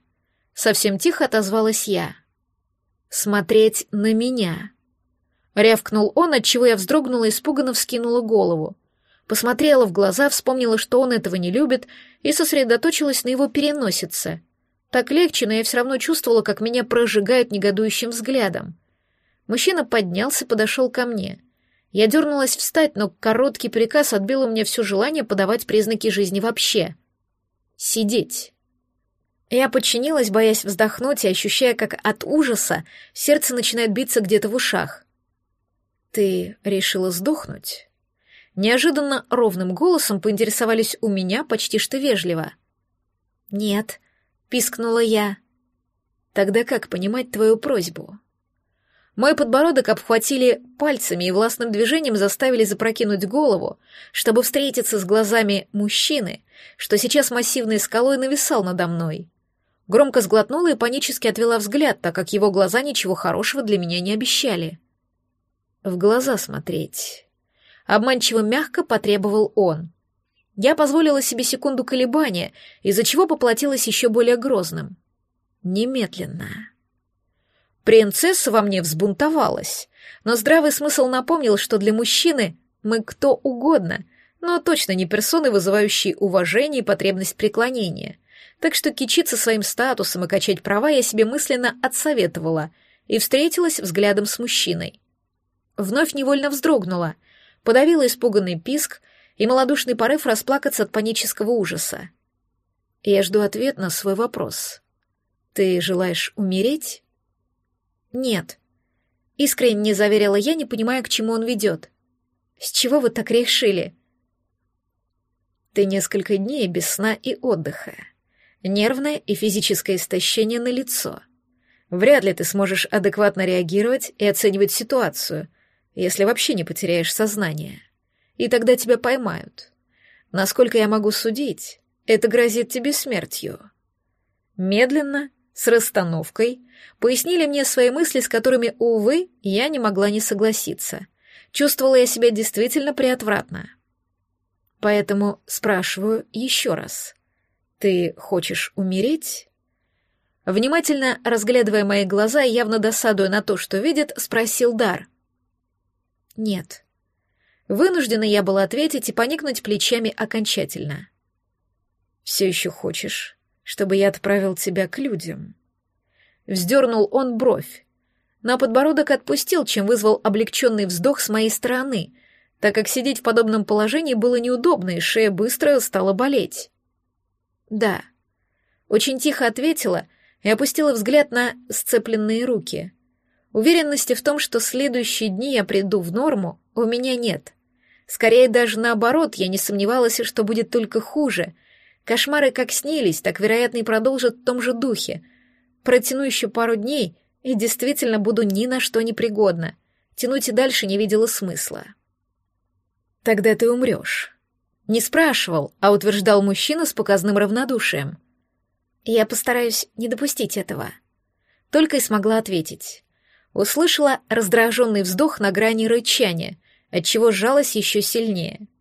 [SPEAKER 1] Совсем тихо отозвалась я. Смотреть на меня. Рявкнул он, отчего я вздрогнула и испуганно вскинула голову. Посмотрела в глаза, вспомнила, что он этого не любит, и сосредоточилась на его переносице. Так легче, но я все равно чувствовала, как меня прожигают негодующим взглядом. Мужчина поднялся, подошел ко мне — я дернулась встать, но короткий приказ отбил у меня все желание подавать признаки жизни вообще. Сидеть. Я подчинилась, боясь вздохнуть и ощущая, как от ужаса сердце начинает биться где-то в ушах. «Ты решила сдохнуть?» Неожиданно ровным голосом поинтересовались у меня почти что вежливо. «Нет», — пискнула я. «Тогда как понимать твою просьбу?» Мой подбородок обхватили пальцами и властным движением заставили запрокинуть голову, чтобы встретиться с глазами мужчины, что сейчас массивной скалой нависал надо мной. Громко сглотнула и панически отвела взгляд, так как его глаза ничего хорошего для меня не обещали. В глаза смотреть. Обманчиво мягко потребовал он. Я позволила себе секунду колебания, из-за чего поплатилась еще более грозным. Немедленно. Принцесса во мне взбунтовалась, но здравый смысл напомнил, что для мужчины мы кто угодно, но точно не персоны, вызывающие уважение и потребность преклонения. Так что кичиться своим статусом и качать права я себе мысленно отсоветовала и встретилась взглядом с мужчиной. Вновь невольно вздрогнула, подавила испуганный писк и малодушный порыв расплакаться от панического ужаса. Я жду ответ на свой вопрос. «Ты желаешь умереть?» «Нет». Искренне заверила я, не понимая, к чему он ведет. «С чего вы так решили?» «Ты несколько дней без сна и отдыха. Нервное и физическое истощение на лицо. Вряд ли ты сможешь адекватно реагировать и оценивать ситуацию, если вообще не потеряешь сознание. И тогда тебя поймают. Насколько я могу судить, это грозит тебе смертью». Медленно, с расстановкой, пояснили мне свои мысли, с которыми, увы, я не могла не согласиться. Чувствовала я себя действительно приотвратно. Поэтому спрашиваю еще раз. Ты хочешь умереть? Внимательно разглядывая мои глаза и явно досадуя на то, что видит, спросил Дар. Нет. Вынуждена я была ответить и поникнуть плечами окончательно. Все еще хочешь, чтобы я отправил тебя к людям?» Вздернул он бровь. На подбородок отпустил, чем вызвал облегченный вздох с моей стороны, так как сидеть в подобном положении было неудобно, и шея быстро стала болеть. «Да». Очень тихо ответила и опустила взгляд на сцепленные руки. Уверенности в том, что следующие дни я приду в норму, у меня нет. Скорее даже наоборот, я не сомневалась, что будет только хуже — Кошмары как снились, так, вероятно, и продолжат в том же духе. Протяну еще пару дней и действительно буду ни на что не пригодна. Тянуть и дальше не видела смысла. Тогда ты умрешь. Не спрашивал, а утверждал мужчина с показным равнодушием. Я постараюсь не допустить этого. Только и смогла ответить. Услышала раздраженный вздох на грани рычания, отчего сжалась еще сильнее —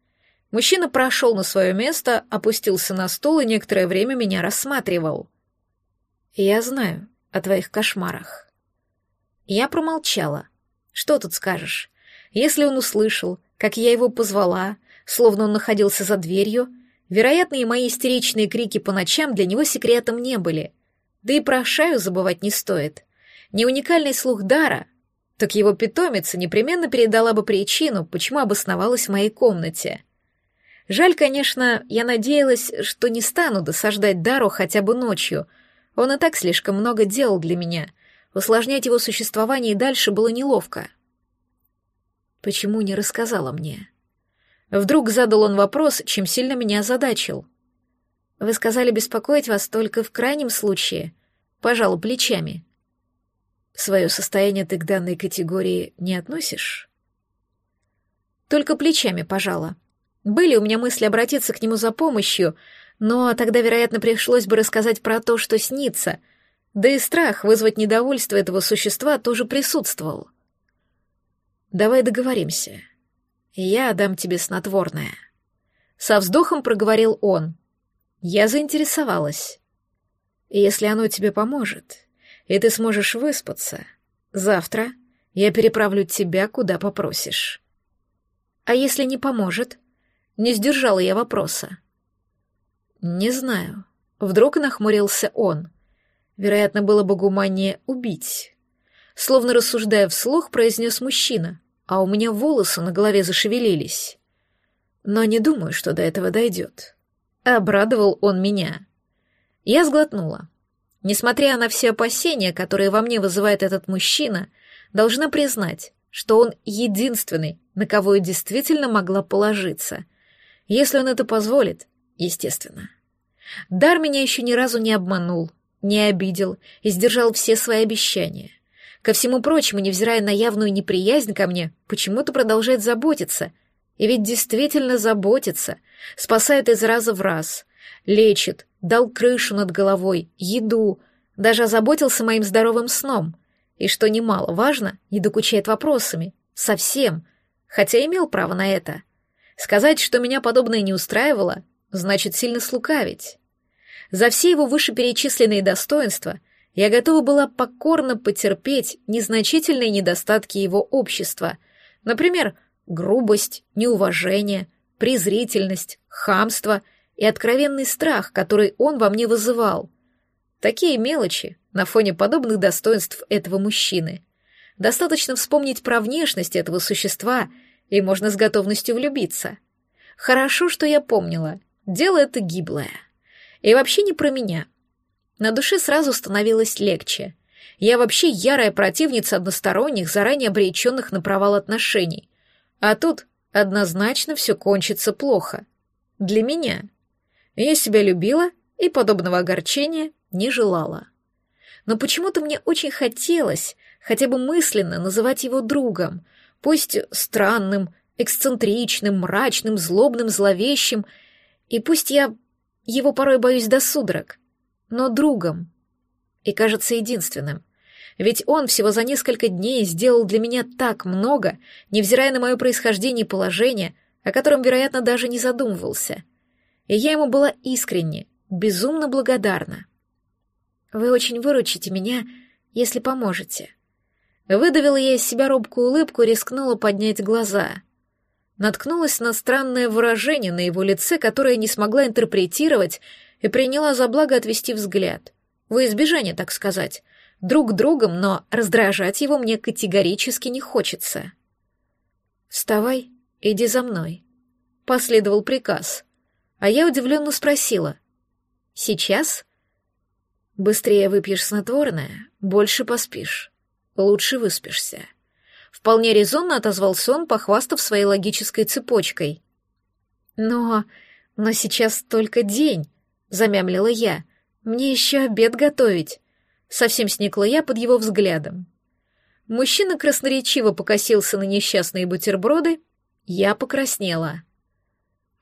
[SPEAKER 1] Мужчина прошел на свое место, опустился на стул и некоторое время меня рассматривал. «Я знаю о твоих кошмарах». Я промолчала. «Что тут скажешь? Если он услышал, как я его позвала, словно он находился за дверью. Вероятно, и мои истеричные крики по ночам для него секретом не были. Да и про шаю забывать не стоит. Не уникальный слух дара, так его питомица непременно передала бы причину, почему обосновалась в моей комнате. Жаль, конечно, я надеялась, что не стану досаждать Дару хотя бы ночью. Он и так слишком много делал для меня. Усложнять его существование и дальше было неловко. Почему не рассказала мне? Вдруг задал он вопрос, чем сильно меня озадачил. Вы сказали беспокоить вас только в крайнем случае. Пожалуй, плечами. Свое состояние ты к данной категории не относишь? Только плечами, пожала. Были у меня мысли обратиться к нему за помощью, но тогда, вероятно, пришлось бы рассказать про то, что снится. Да и страх вызвать недовольство этого существа тоже присутствовал. Давай договоримся. Я дам тебе снотворное. Со вздохом проговорил он. Я заинтересовалась. Если оно тебе поможет, и ты сможешь выспаться, завтра я переправлю тебя, куда попросишь. А если не поможет? Не сдержала я вопроса. Не знаю. Вдруг нахмурился он. Вероятно, было бы гуманнее убить словно рассуждая вслух, произнес мужчина, а у меня волосы на голове зашевелились. Но не думаю, что до этого дойдет. Обрадовал он меня. Я сглотнула. Несмотря на все опасения, которые во мне вызывает этот мужчина, должна признать, что он единственный, на кого я действительно могла положиться. Если он это позволит, естественно. Дар меня еще ни разу не обманул, не обидел и сдержал все свои обещания. Ко всему прочему, невзирая на явную неприязнь ко мне, почему-то продолжает заботиться. И ведь действительно заботится, спасает из раза в раз, лечит, дал крышу над головой, еду, даже озаботился моим здоровым сном. И что немало важно, не докучает вопросами. Совсем. Хотя имел право на это. Сказать, что меня подобное не устраивало, значит сильно слукавить. За все его вышеперечисленные достоинства я готова была покорно потерпеть незначительные недостатки его общества, например, грубость, неуважение, презрительность, хамство и откровенный страх, который он во мне вызывал. Такие мелочи на фоне подобных достоинств этого мужчины. Достаточно вспомнить про внешность этого существа, и можно с готовностью влюбиться. Хорошо, что я помнила, дело это гиблое. И вообще не про меня — на душе сразу становилось легче. Я вообще ярая противница односторонних, заранее обреченных на провал отношений. А тут однозначно все кончится плохо. Для меня. Я себя любила и подобного огорчения не желала. Но почему-то мне очень хотелось хотя бы мысленно называть его другом, пусть странным, эксцентричным, мрачным, злобным, зловещим, и пусть я его порой боюсь до судорог но другом. И, кажется, единственным. Ведь он всего за несколько дней сделал для меня так много, невзирая на мое происхождение и положение, о котором, вероятно, даже не задумывался. И я ему была искренне, безумно благодарна. «Вы очень выручите меня, если поможете». Выдавила я из себя робкую улыбку и рискнула поднять глаза. Наткнулась на странное выражение на его лице, которое не смогла интерпретировать и приняла за благо отвести взгляд. Во избежание, так сказать. Друг другом, но раздражать его мне категорически не хочется. «Вставай, иди за мной», — последовал приказ. А я удивленно спросила. «Сейчас?» «Быстрее выпьешь снотворное, больше поспишь, лучше выспишься». Вполне резонно отозвался он, похвастав своей логической цепочкой. «Но... но сейчас только день», — замямлила я. «Мне еще обед готовить». Совсем сникла я под его взглядом. Мужчина красноречиво покосился на несчастные бутерброды, я покраснела.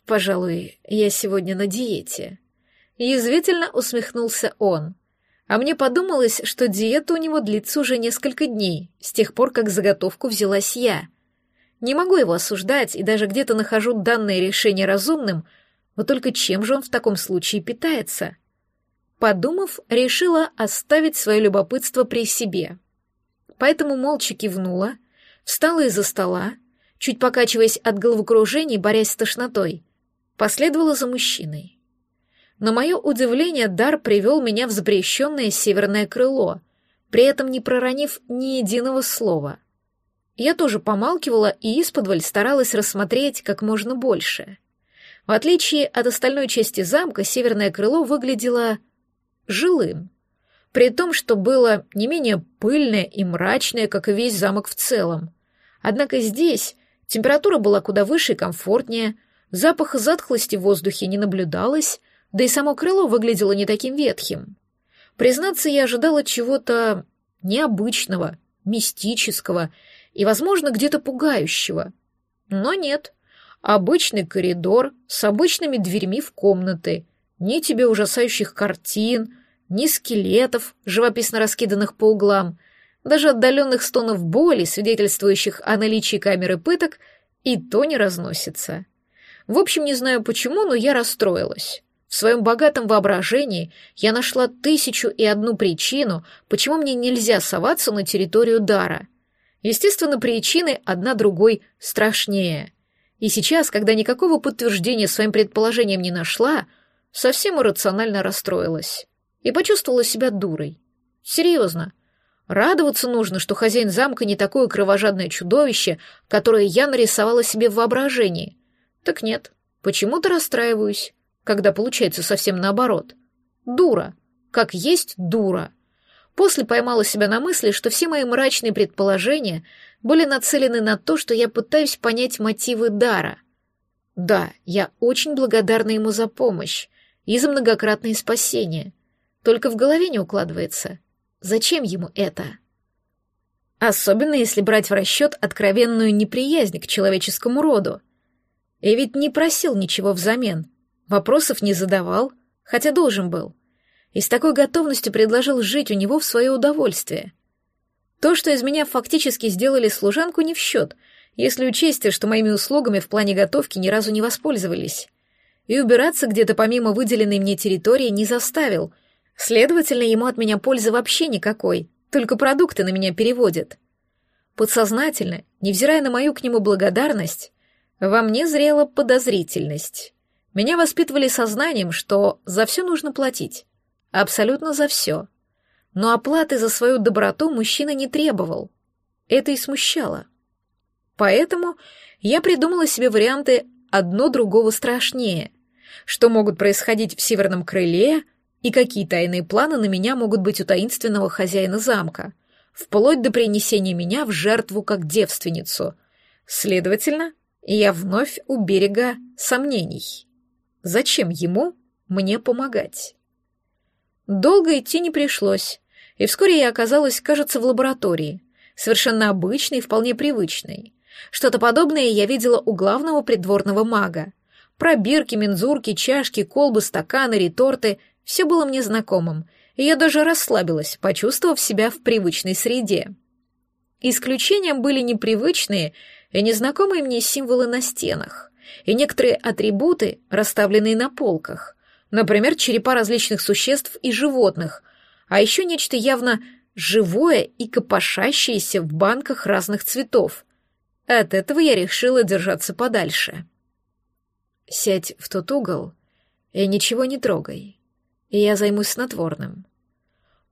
[SPEAKER 1] «Пожалуй, я сегодня на диете». Язвительно усмехнулся он. А мне подумалось, что диета у него длится уже несколько дней, с тех пор, как заготовку взялась я. Не могу его осуждать и даже где-то нахожу данное решение разумным, вот только чем же он в таком случае питается? Подумав, решила оставить свое любопытство при себе. Поэтому молча кивнула, встала из-за стола, чуть покачиваясь от головокружений, борясь с тошнотой, последовала за мужчиной. На мое удивление, дар привел меня в запрещенное северное крыло, при этом не проронив ни единого слова. Я тоже помалкивала и исподволь старалась рассмотреть как можно больше. В отличие от остальной части замка, северное крыло выглядело жилым, при том, что было не менее пыльное и мрачное, как и весь замок в целом. Однако здесь температура была куда выше и комфортнее, запаха затхлости в воздухе не наблюдалось, да и само крыло выглядело не таким ветхим. Признаться, я ожидала чего-то необычного, мистического и, возможно, где-то пугающего. Но нет. Обычный коридор с обычными дверьми в комнаты, ни тебе ужасающих картин, ни скелетов, живописно раскиданных по углам, даже отдаленных стонов боли, свидетельствующих о наличии камеры пыток, и то не разносится. В общем, не знаю почему, но я расстроилась. В своем богатом воображении я нашла тысячу и одну причину, почему мне нельзя соваться на территорию дара. Естественно, причины одна другой страшнее. И сейчас, когда никакого подтверждения своим предположениям не нашла, совсем иррационально расстроилась и почувствовала себя дурой. Серьезно. Радоваться нужно, что хозяин замка не такое кровожадное чудовище, которое я нарисовала себе в воображении. Так нет, почему-то расстраиваюсь когда получается совсем наоборот. Дура. Как есть дура. После поймала себя на мысли, что все мои мрачные предположения были нацелены на то, что я пытаюсь понять мотивы Дара. Да, я очень благодарна ему за помощь и за многократное спасение. Только в голове не укладывается. Зачем ему это? Особенно если брать в расчет откровенную неприязнь к человеческому роду. И ведь не просил ничего взамен — Вопросов не задавал, хотя должен был. И с такой готовностью предложил жить у него в свое удовольствие. То, что из меня фактически сделали служанку, не в счет, если учесть, что моими услугами в плане готовки ни разу не воспользовались. И убираться где-то помимо выделенной мне территории не заставил. Следовательно, ему от меня пользы вообще никакой, только продукты на меня переводят. Подсознательно, невзирая на мою к нему благодарность, во мне зрела подозрительность. Меня воспитывали сознанием, что за все нужно платить. Абсолютно за все. Но оплаты за свою доброту мужчина не требовал. Это и смущало. Поэтому я придумала себе варианты одно другого страшнее. Что могут происходить в северном крыле и какие тайные планы на меня могут быть у таинственного хозяина замка, вплоть до принесения меня в жертву как девственницу. Следовательно, я вновь у берега сомнений. Зачем ему мне помогать? Долго идти не пришлось, и вскоре я оказалась, кажется, в лаборатории, совершенно обычной и вполне привычной. Что-то подобное я видела у главного придворного мага. Пробирки, мензурки, чашки, колбы, стаканы, реторты — все было мне знакомым, и я даже расслабилась, почувствовав себя в привычной среде. Исключением были непривычные и незнакомые мне символы на стенах и некоторые атрибуты, расставленные на полках, например, черепа различных существ и животных, а еще нечто явно живое и копошащееся в банках разных цветов. От этого я решила держаться подальше. Сядь в тот угол и ничего не трогай, и я займусь снотворным.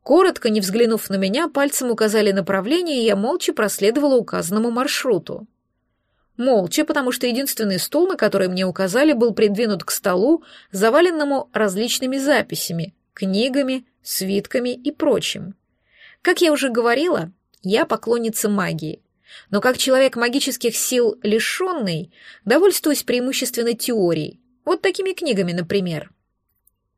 [SPEAKER 1] Коротко, не взглянув на меня, пальцем указали направление, и я молча проследовала указанному маршруту. Молча, потому что единственный стул, на который мне указали, был придвинут к столу, заваленному различными записями, книгами, свитками и прочим. Как я уже говорила, я поклонница магии. Но как человек магических сил лишенный, довольствуюсь преимущественно теорией. Вот такими книгами, например.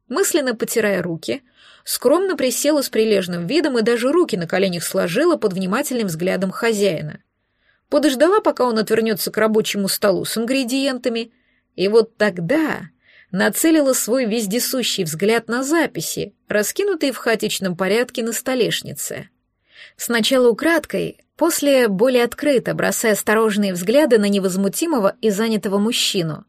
[SPEAKER 1] Мысленно потирая руки, скромно присела с прилежным видом и даже руки на коленях сложила под внимательным взглядом хозяина подождала, пока он отвернется к рабочему столу с ингредиентами, и вот тогда нацелила свой вездесущий взгляд на записи, раскинутые в хаотичном порядке на столешнице. Сначала украдкой, после более открыто, бросая осторожные взгляды на невозмутимого и занятого мужчину,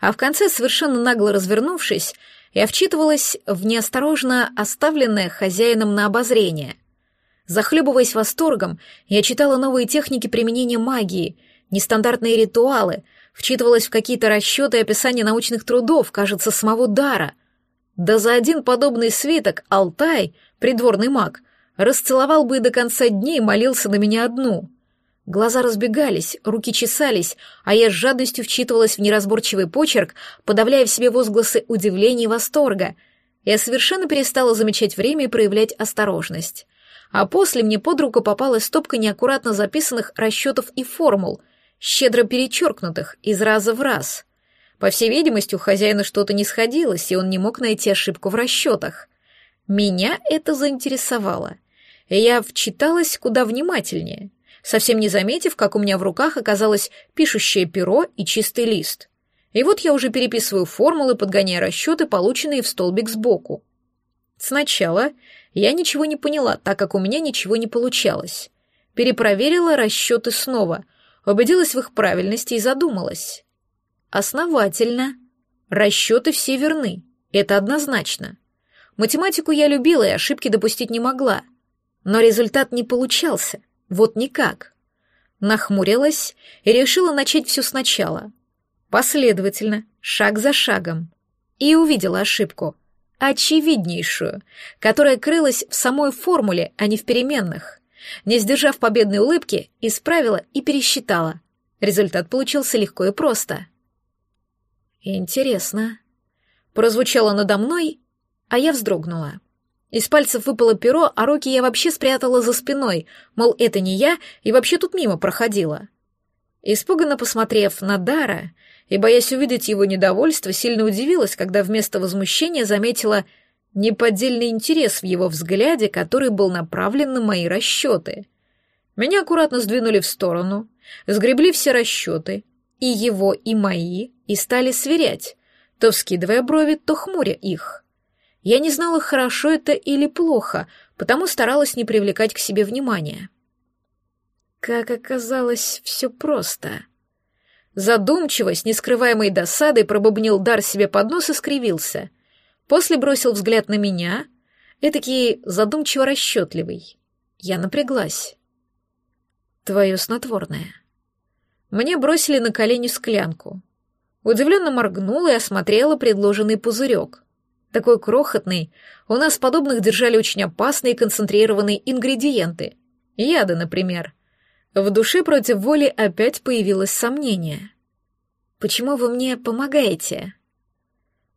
[SPEAKER 1] а в конце, совершенно нагло развернувшись, я вчитывалась в неосторожно оставленное хозяином на обозрение — Захлебываясь восторгом, я читала новые техники применения магии, нестандартные ритуалы, вчитывалась в какие-то расчеты и описания научных трудов, кажется, самого Дара. Да за один подобный свиток Алтай, придворный маг, расцеловал бы и до конца дней молился на меня одну. Глаза разбегались, руки чесались, а я с жадностью вчитывалась в неразборчивый почерк, подавляя в себе возгласы удивления и восторга. Я совершенно перестала замечать время и проявлять осторожность. А после мне под руку попалась стопка неаккуратно записанных расчетов и формул, щедро перечеркнутых из раза в раз. По всей видимости, у хозяина что-то не сходилось, и он не мог найти ошибку в расчетах. Меня это заинтересовало. Я вчиталась куда внимательнее — совсем не заметив, как у меня в руках оказалось пишущее перо и чистый лист. И вот я уже переписываю формулы, подгоняя расчеты, полученные в столбик сбоку. Сначала я ничего не поняла, так как у меня ничего не получалось. Перепроверила расчеты снова, убедилась в их правильности и задумалась. Основательно. Расчеты все верны, это однозначно. Математику я любила и ошибки допустить не могла. Но результат не получался — вот никак. Нахмурилась и решила начать все сначала. Последовательно, шаг за шагом. И увидела ошибку. Очевиднейшую, которая крылась в самой формуле, а не в переменных. Не сдержав победной улыбки, исправила и пересчитала. Результат получился легко и просто. «Интересно». Прозвучало надо мной, а я вздрогнула. Из пальцев выпало перо, а руки я вообще спрятала за спиной, мол, это не я, и вообще тут мимо проходила. Испуганно посмотрев на Дара и боясь увидеть его недовольство, сильно удивилась, когда вместо возмущения заметила неподдельный интерес в его взгляде, который был направлен на мои расчеты. Меня аккуратно сдвинули в сторону, сгребли все расчеты, и его, и мои, и стали сверять, то вскидывая брови, то хмуря их. Я не знала, хорошо это или плохо, потому старалась не привлекать к себе внимания. Как оказалось, все просто. Задумчиво, с нескрываемой досадой пробубнил дар себе под нос и скривился. После бросил взгляд на меня, этакий задумчиво расчетливый. Я напряглась. Твое снотворное. Мне бросили на колени склянку. Удивленно моргнула и осмотрела предложенный пузырек такой крохотный, у нас подобных держали очень опасные концентрированные ингредиенты. Яды, например. В душе против воли опять появилось сомнение. «Почему вы мне помогаете?»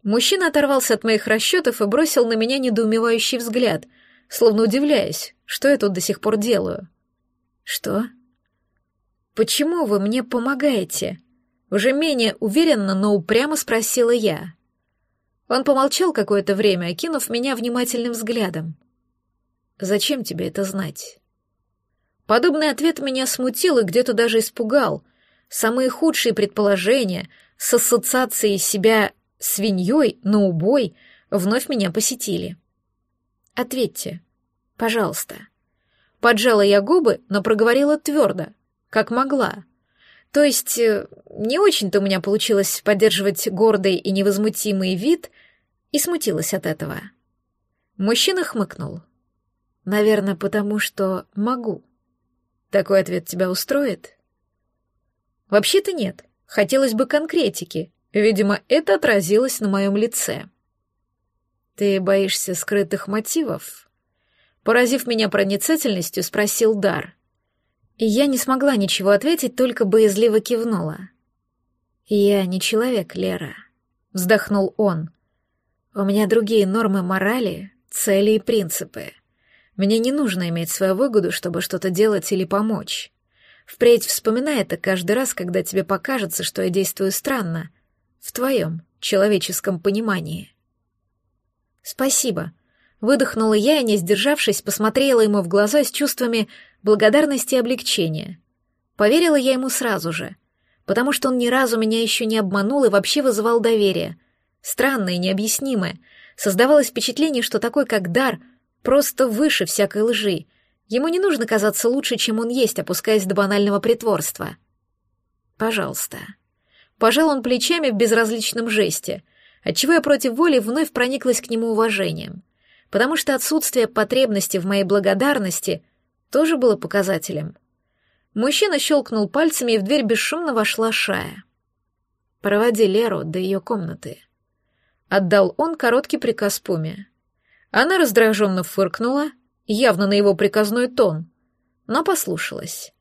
[SPEAKER 1] Мужчина оторвался от моих расчетов и бросил на меня недоумевающий взгляд, словно удивляясь, что я тут до сих пор делаю. «Что?» «Почему вы мне помогаете?» Уже менее уверенно, но упрямо спросила я. Он помолчал какое-то время, окинув меня внимательным взглядом. «Зачем тебе это знать?» Подобный ответ меня смутил и где-то даже испугал. Самые худшие предположения с ассоциацией себя свиньей на убой вновь меня посетили. «Ответьте, пожалуйста». Поджала я губы, но проговорила твердо, как могла. То есть, э, не очень-то у меня получилось поддерживать гордый и невозмутимый вид, и смутилась от этого. Мужчина хмыкнул. «Наверное, потому что могу. Такой ответ тебя устроит?» «Вообще-то нет. Хотелось бы конкретики. Видимо, это отразилось на моем лице». «Ты боишься скрытых мотивов?» Поразив меня проницательностью, спросил Дар. И я не смогла ничего ответить, только боязливо кивнула. «Я не человек, Лера», — вздохнул он. У меня другие нормы морали, цели и принципы. Мне не нужно иметь свою выгоду, чтобы что-то делать или помочь. Впредь вспоминай это каждый раз, когда тебе покажется, что я действую странно, в твоем человеческом понимании. Спасибо. Выдохнула я и, не сдержавшись, посмотрела ему в глаза с чувствами благодарности и облегчения. Поверила я ему сразу же, потому что он ни разу меня еще не обманул и вообще вызывал доверие — странное и необъяснимое. Создавалось впечатление, что такой, как дар, просто выше всякой лжи. Ему не нужно казаться лучше, чем он есть, опускаясь до банального притворства. «Пожалуйста». Пожал он плечами в безразличном жесте, отчего я против воли вновь прониклась к нему уважением, потому что отсутствие потребности в моей благодарности тоже было показателем. Мужчина щелкнул пальцами, и в дверь бесшумно вошла Шая. «Проводи Леру до ее комнаты». Отдал он короткий приказ Пуме. Она раздраженно фыркнула, явно на его приказной тон, но послушалась.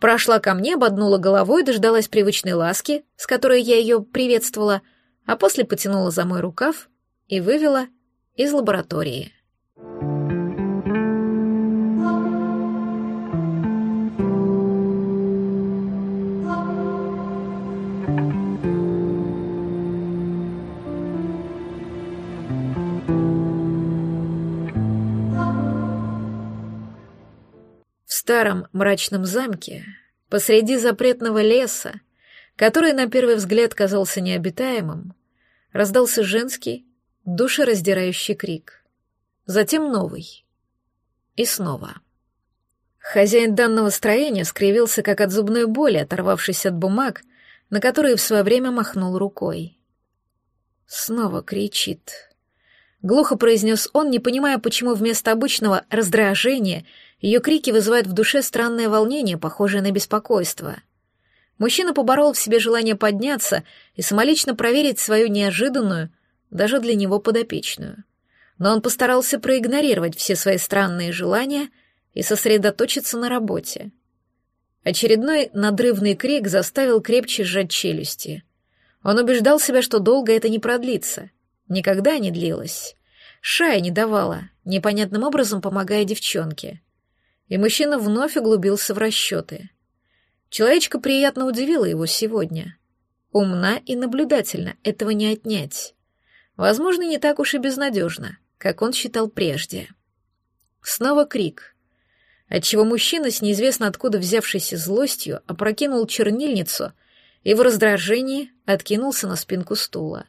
[SPEAKER 1] Прошла ко мне, ободнула головой, дождалась привычной ласки, с которой я ее приветствовала, а после потянула за мой рукав и вывела из лаборатории. Старом мрачном замке, посреди запретного леса, который на первый взгляд казался необитаемым, раздался женский, душераздирающий крик. Затем новый. И снова. Хозяин данного строения скривился, как от зубной боли, оторвавшись от бумаг, на которые в свое время махнул рукой. Снова кричит. Глухо произнес он, не понимая, почему вместо обычного раздражения ее крики вызывают в душе странное волнение, похожее на беспокойство. Мужчина поборол в себе желание подняться и самолично проверить свою неожиданную, даже для него подопечную. Но он постарался проигнорировать все свои странные желания и сосредоточиться на работе. Очередной надрывный крик заставил крепче сжать челюсти. Он убеждал себя, что долго это не продлится. Никогда не длилось. Шая не давала, непонятным образом помогая девчонке и мужчина вновь углубился в расчеты. Человечка приятно удивила его сегодня. Умна и наблюдательна, этого не отнять. Возможно, не так уж и безнадежно, как он считал прежде. Снова крик, отчего мужчина с неизвестно откуда взявшейся злостью опрокинул чернильницу и в раздражении откинулся на спинку стула.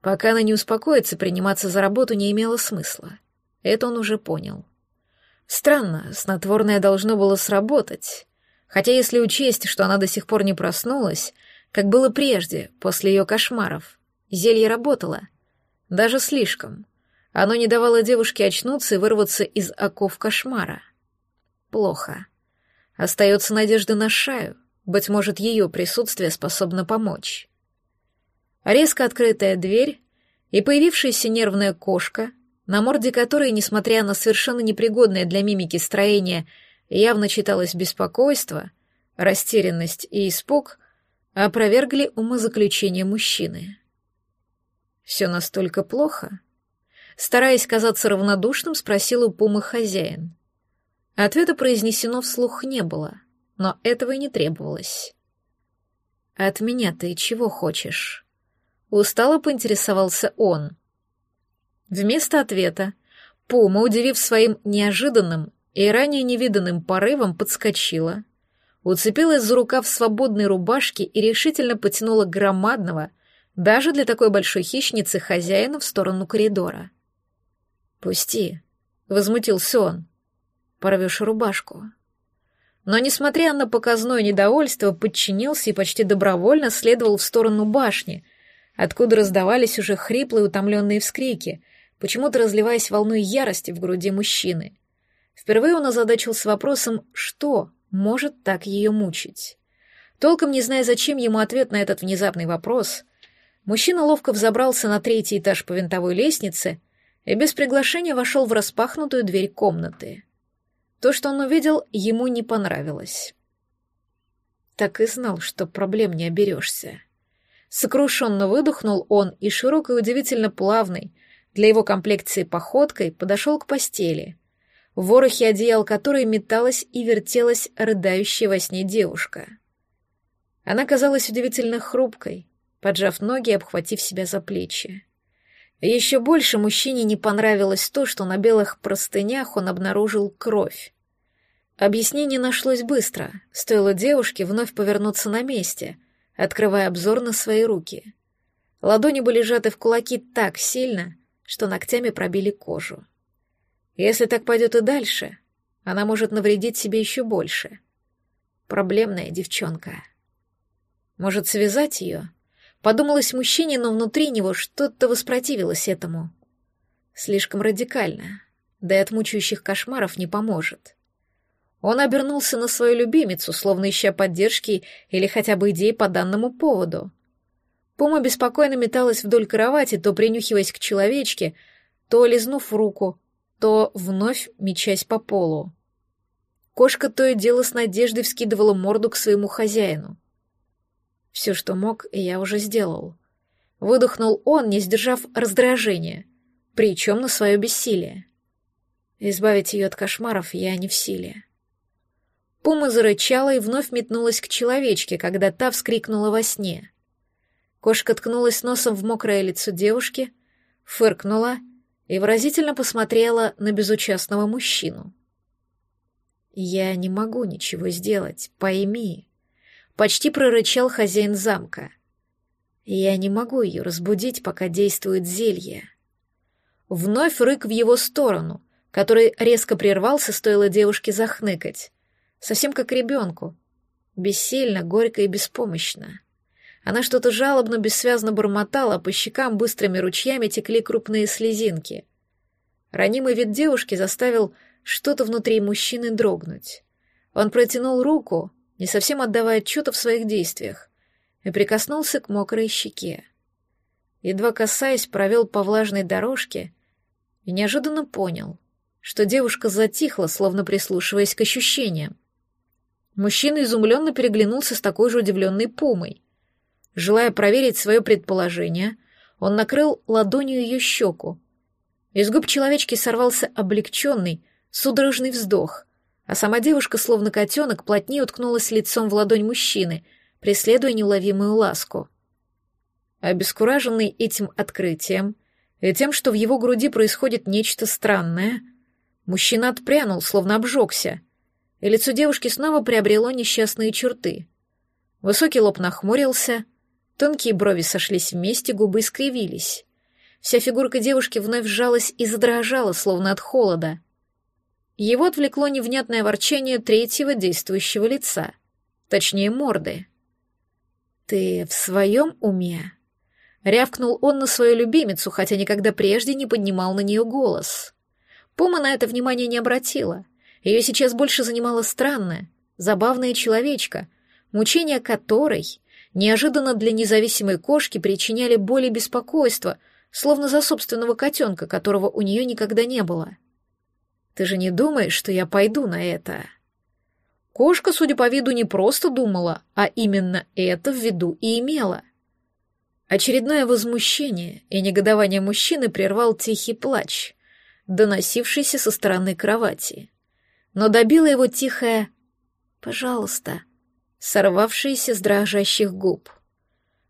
[SPEAKER 1] Пока она не успокоится, приниматься за работу не имело смысла. Это он уже понял. Странно, снотворное должно было сработать. Хотя если учесть, что она до сих пор не проснулась, как было прежде, после ее кошмаров, зелье работало. Даже слишком. Оно не давало девушке очнуться и вырваться из оков кошмара. Плохо. Остается надежда на шаю. Быть может, ее присутствие способно помочь. Резко открытая дверь и появившаяся нервная кошка на морде которой, несмотря на совершенно непригодное для мимики строение, явно читалось беспокойство, растерянность и испуг, опровергли умозаключение мужчины. «Все настолько плохо?» Стараясь казаться равнодушным, спросил у Пумы хозяин. Ответа произнесено вслух не было, но этого и не требовалось. «От меня ты чего хочешь?» Устало поинтересовался он. Вместо ответа Пума, удивив своим неожиданным и ранее невиданным порывом, подскочила, уцепилась за рукав свободной рубашки и решительно потянула громадного, даже для такой большой хищницы, хозяина в сторону коридора. «Пусти», — возмутился он, — «порвешь рубашку». Но, несмотря на показное недовольство, подчинился и почти добровольно следовал в сторону башни, откуда раздавались уже хриплые утомленные вскрики, почему-то разливаясь волной ярости в груди мужчины. Впервые он озадачился вопросом, что может так ее мучить. Толком не зная, зачем ему ответ на этот внезапный вопрос, мужчина ловко взобрался на третий этаж по винтовой лестнице и без приглашения вошел в распахнутую дверь комнаты. То, что он увидел, ему не понравилось. Так и знал, что проблем не оберешься. Сокрушенно выдохнул он и широкой, удивительно плавной, для его комплекции походкой подошел к постели, в ворохе одеял которой металась и вертелась рыдающая во сне девушка. Она казалась удивительно хрупкой, поджав ноги и обхватив себя за плечи. Еще больше мужчине не понравилось то, что на белых простынях он обнаружил кровь. Объяснение нашлось быстро, стоило девушке вновь повернуться на месте, открывая обзор на свои руки. Ладони были сжаты в кулаки так сильно, что ногтями пробили кожу. Если так пойдет и дальше, она может навредить себе еще больше. Проблемная девчонка. Может, связать ее? Подумалось мужчине, но внутри него что-то воспротивилось этому. Слишком радикально, да и от мучающих кошмаров не поможет. Он обернулся на свою любимицу, словно ища поддержки или хотя бы идей по данному поводу. Пума беспокойно металась вдоль кровати, то принюхиваясь к человечке, то лизнув руку, то вновь мечась по полу. Кошка то и дело с надеждой вскидывала морду к своему хозяину. Все, что мог, я уже сделал. Выдохнул он, не сдержав раздражения, причем на свое бессилие. Избавить ее от кошмаров я не в силе. Пума зарычала и вновь метнулась к человечке, когда та вскрикнула во сне. Кошка ткнулась носом в мокрое лицо девушки, фыркнула и выразительно посмотрела на безучастного мужчину. «Я не могу ничего сделать, пойми», — почти прорычал хозяин замка. «Я не могу ее разбудить, пока действует зелье». Вновь рык в его сторону, который резко прервался, стоило девушке захныкать. Совсем как ребенку. Бессильно, горько и беспомощно. Она что-то жалобно, бессвязно бормотала, а по щекам быстрыми ручьями текли крупные слезинки. Ранимый вид девушки заставил что-то внутри мужчины дрогнуть. Он протянул руку, не совсем отдавая отчета в своих действиях, и прикоснулся к мокрой щеке. Едва касаясь, провел по влажной дорожке и неожиданно понял, что девушка затихла, словно прислушиваясь к ощущениям. Мужчина изумленно переглянулся с такой же удивленной пумой. Желая проверить свое предположение, он накрыл ладонью ее щеку. Из губ человечки сорвался облегченный, судорожный вздох, а сама девушка, словно котенок, плотнее уткнулась лицом в ладонь мужчины, преследуя неуловимую ласку. Обескураженный этим открытием и тем, что в его груди происходит нечто странное, мужчина отпрянул, словно обжегся, и лицо девушки снова приобрело несчастные черты. Высокий лоб нахмурился — Тонкие брови сошлись вместе, губы скривились. Вся фигурка девушки вновь сжалась и задрожала, словно от холода. Его отвлекло невнятное ворчание третьего действующего лица, точнее морды. «Ты в своем уме?» Рявкнул он на свою любимицу, хотя никогда прежде не поднимал на нее голос. Пума на это внимание не обратила. Ее сейчас больше занимала странная, забавная человечка, мучение которой неожиданно для независимой кошки причиняли боль и беспокойство, словно за собственного котенка, которого у нее никогда не было. «Ты же не думаешь, что я пойду на это?» Кошка, судя по виду, не просто думала, а именно это в виду и имела. Очередное возмущение и негодование мужчины прервал тихий плач, доносившийся со стороны кровати. Но добило его тихое «пожалуйста», сорвавшиеся с дрожащих губ.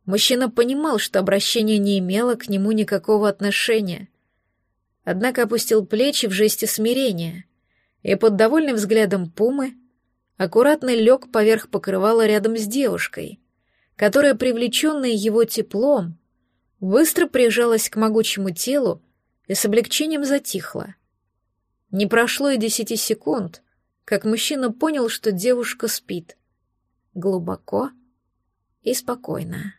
[SPEAKER 1] Мужчина понимал, что обращение не имело к нему никакого отношения, однако опустил плечи в жесте смирения и под довольным взглядом Пумы аккуратно лег поверх покрывала рядом с девушкой, которая, привлеченная его теплом, быстро прижалась к могучему телу и с облегчением затихла. Не прошло и десяти секунд, как мужчина понял, что девушка спит глубоко и спокойно.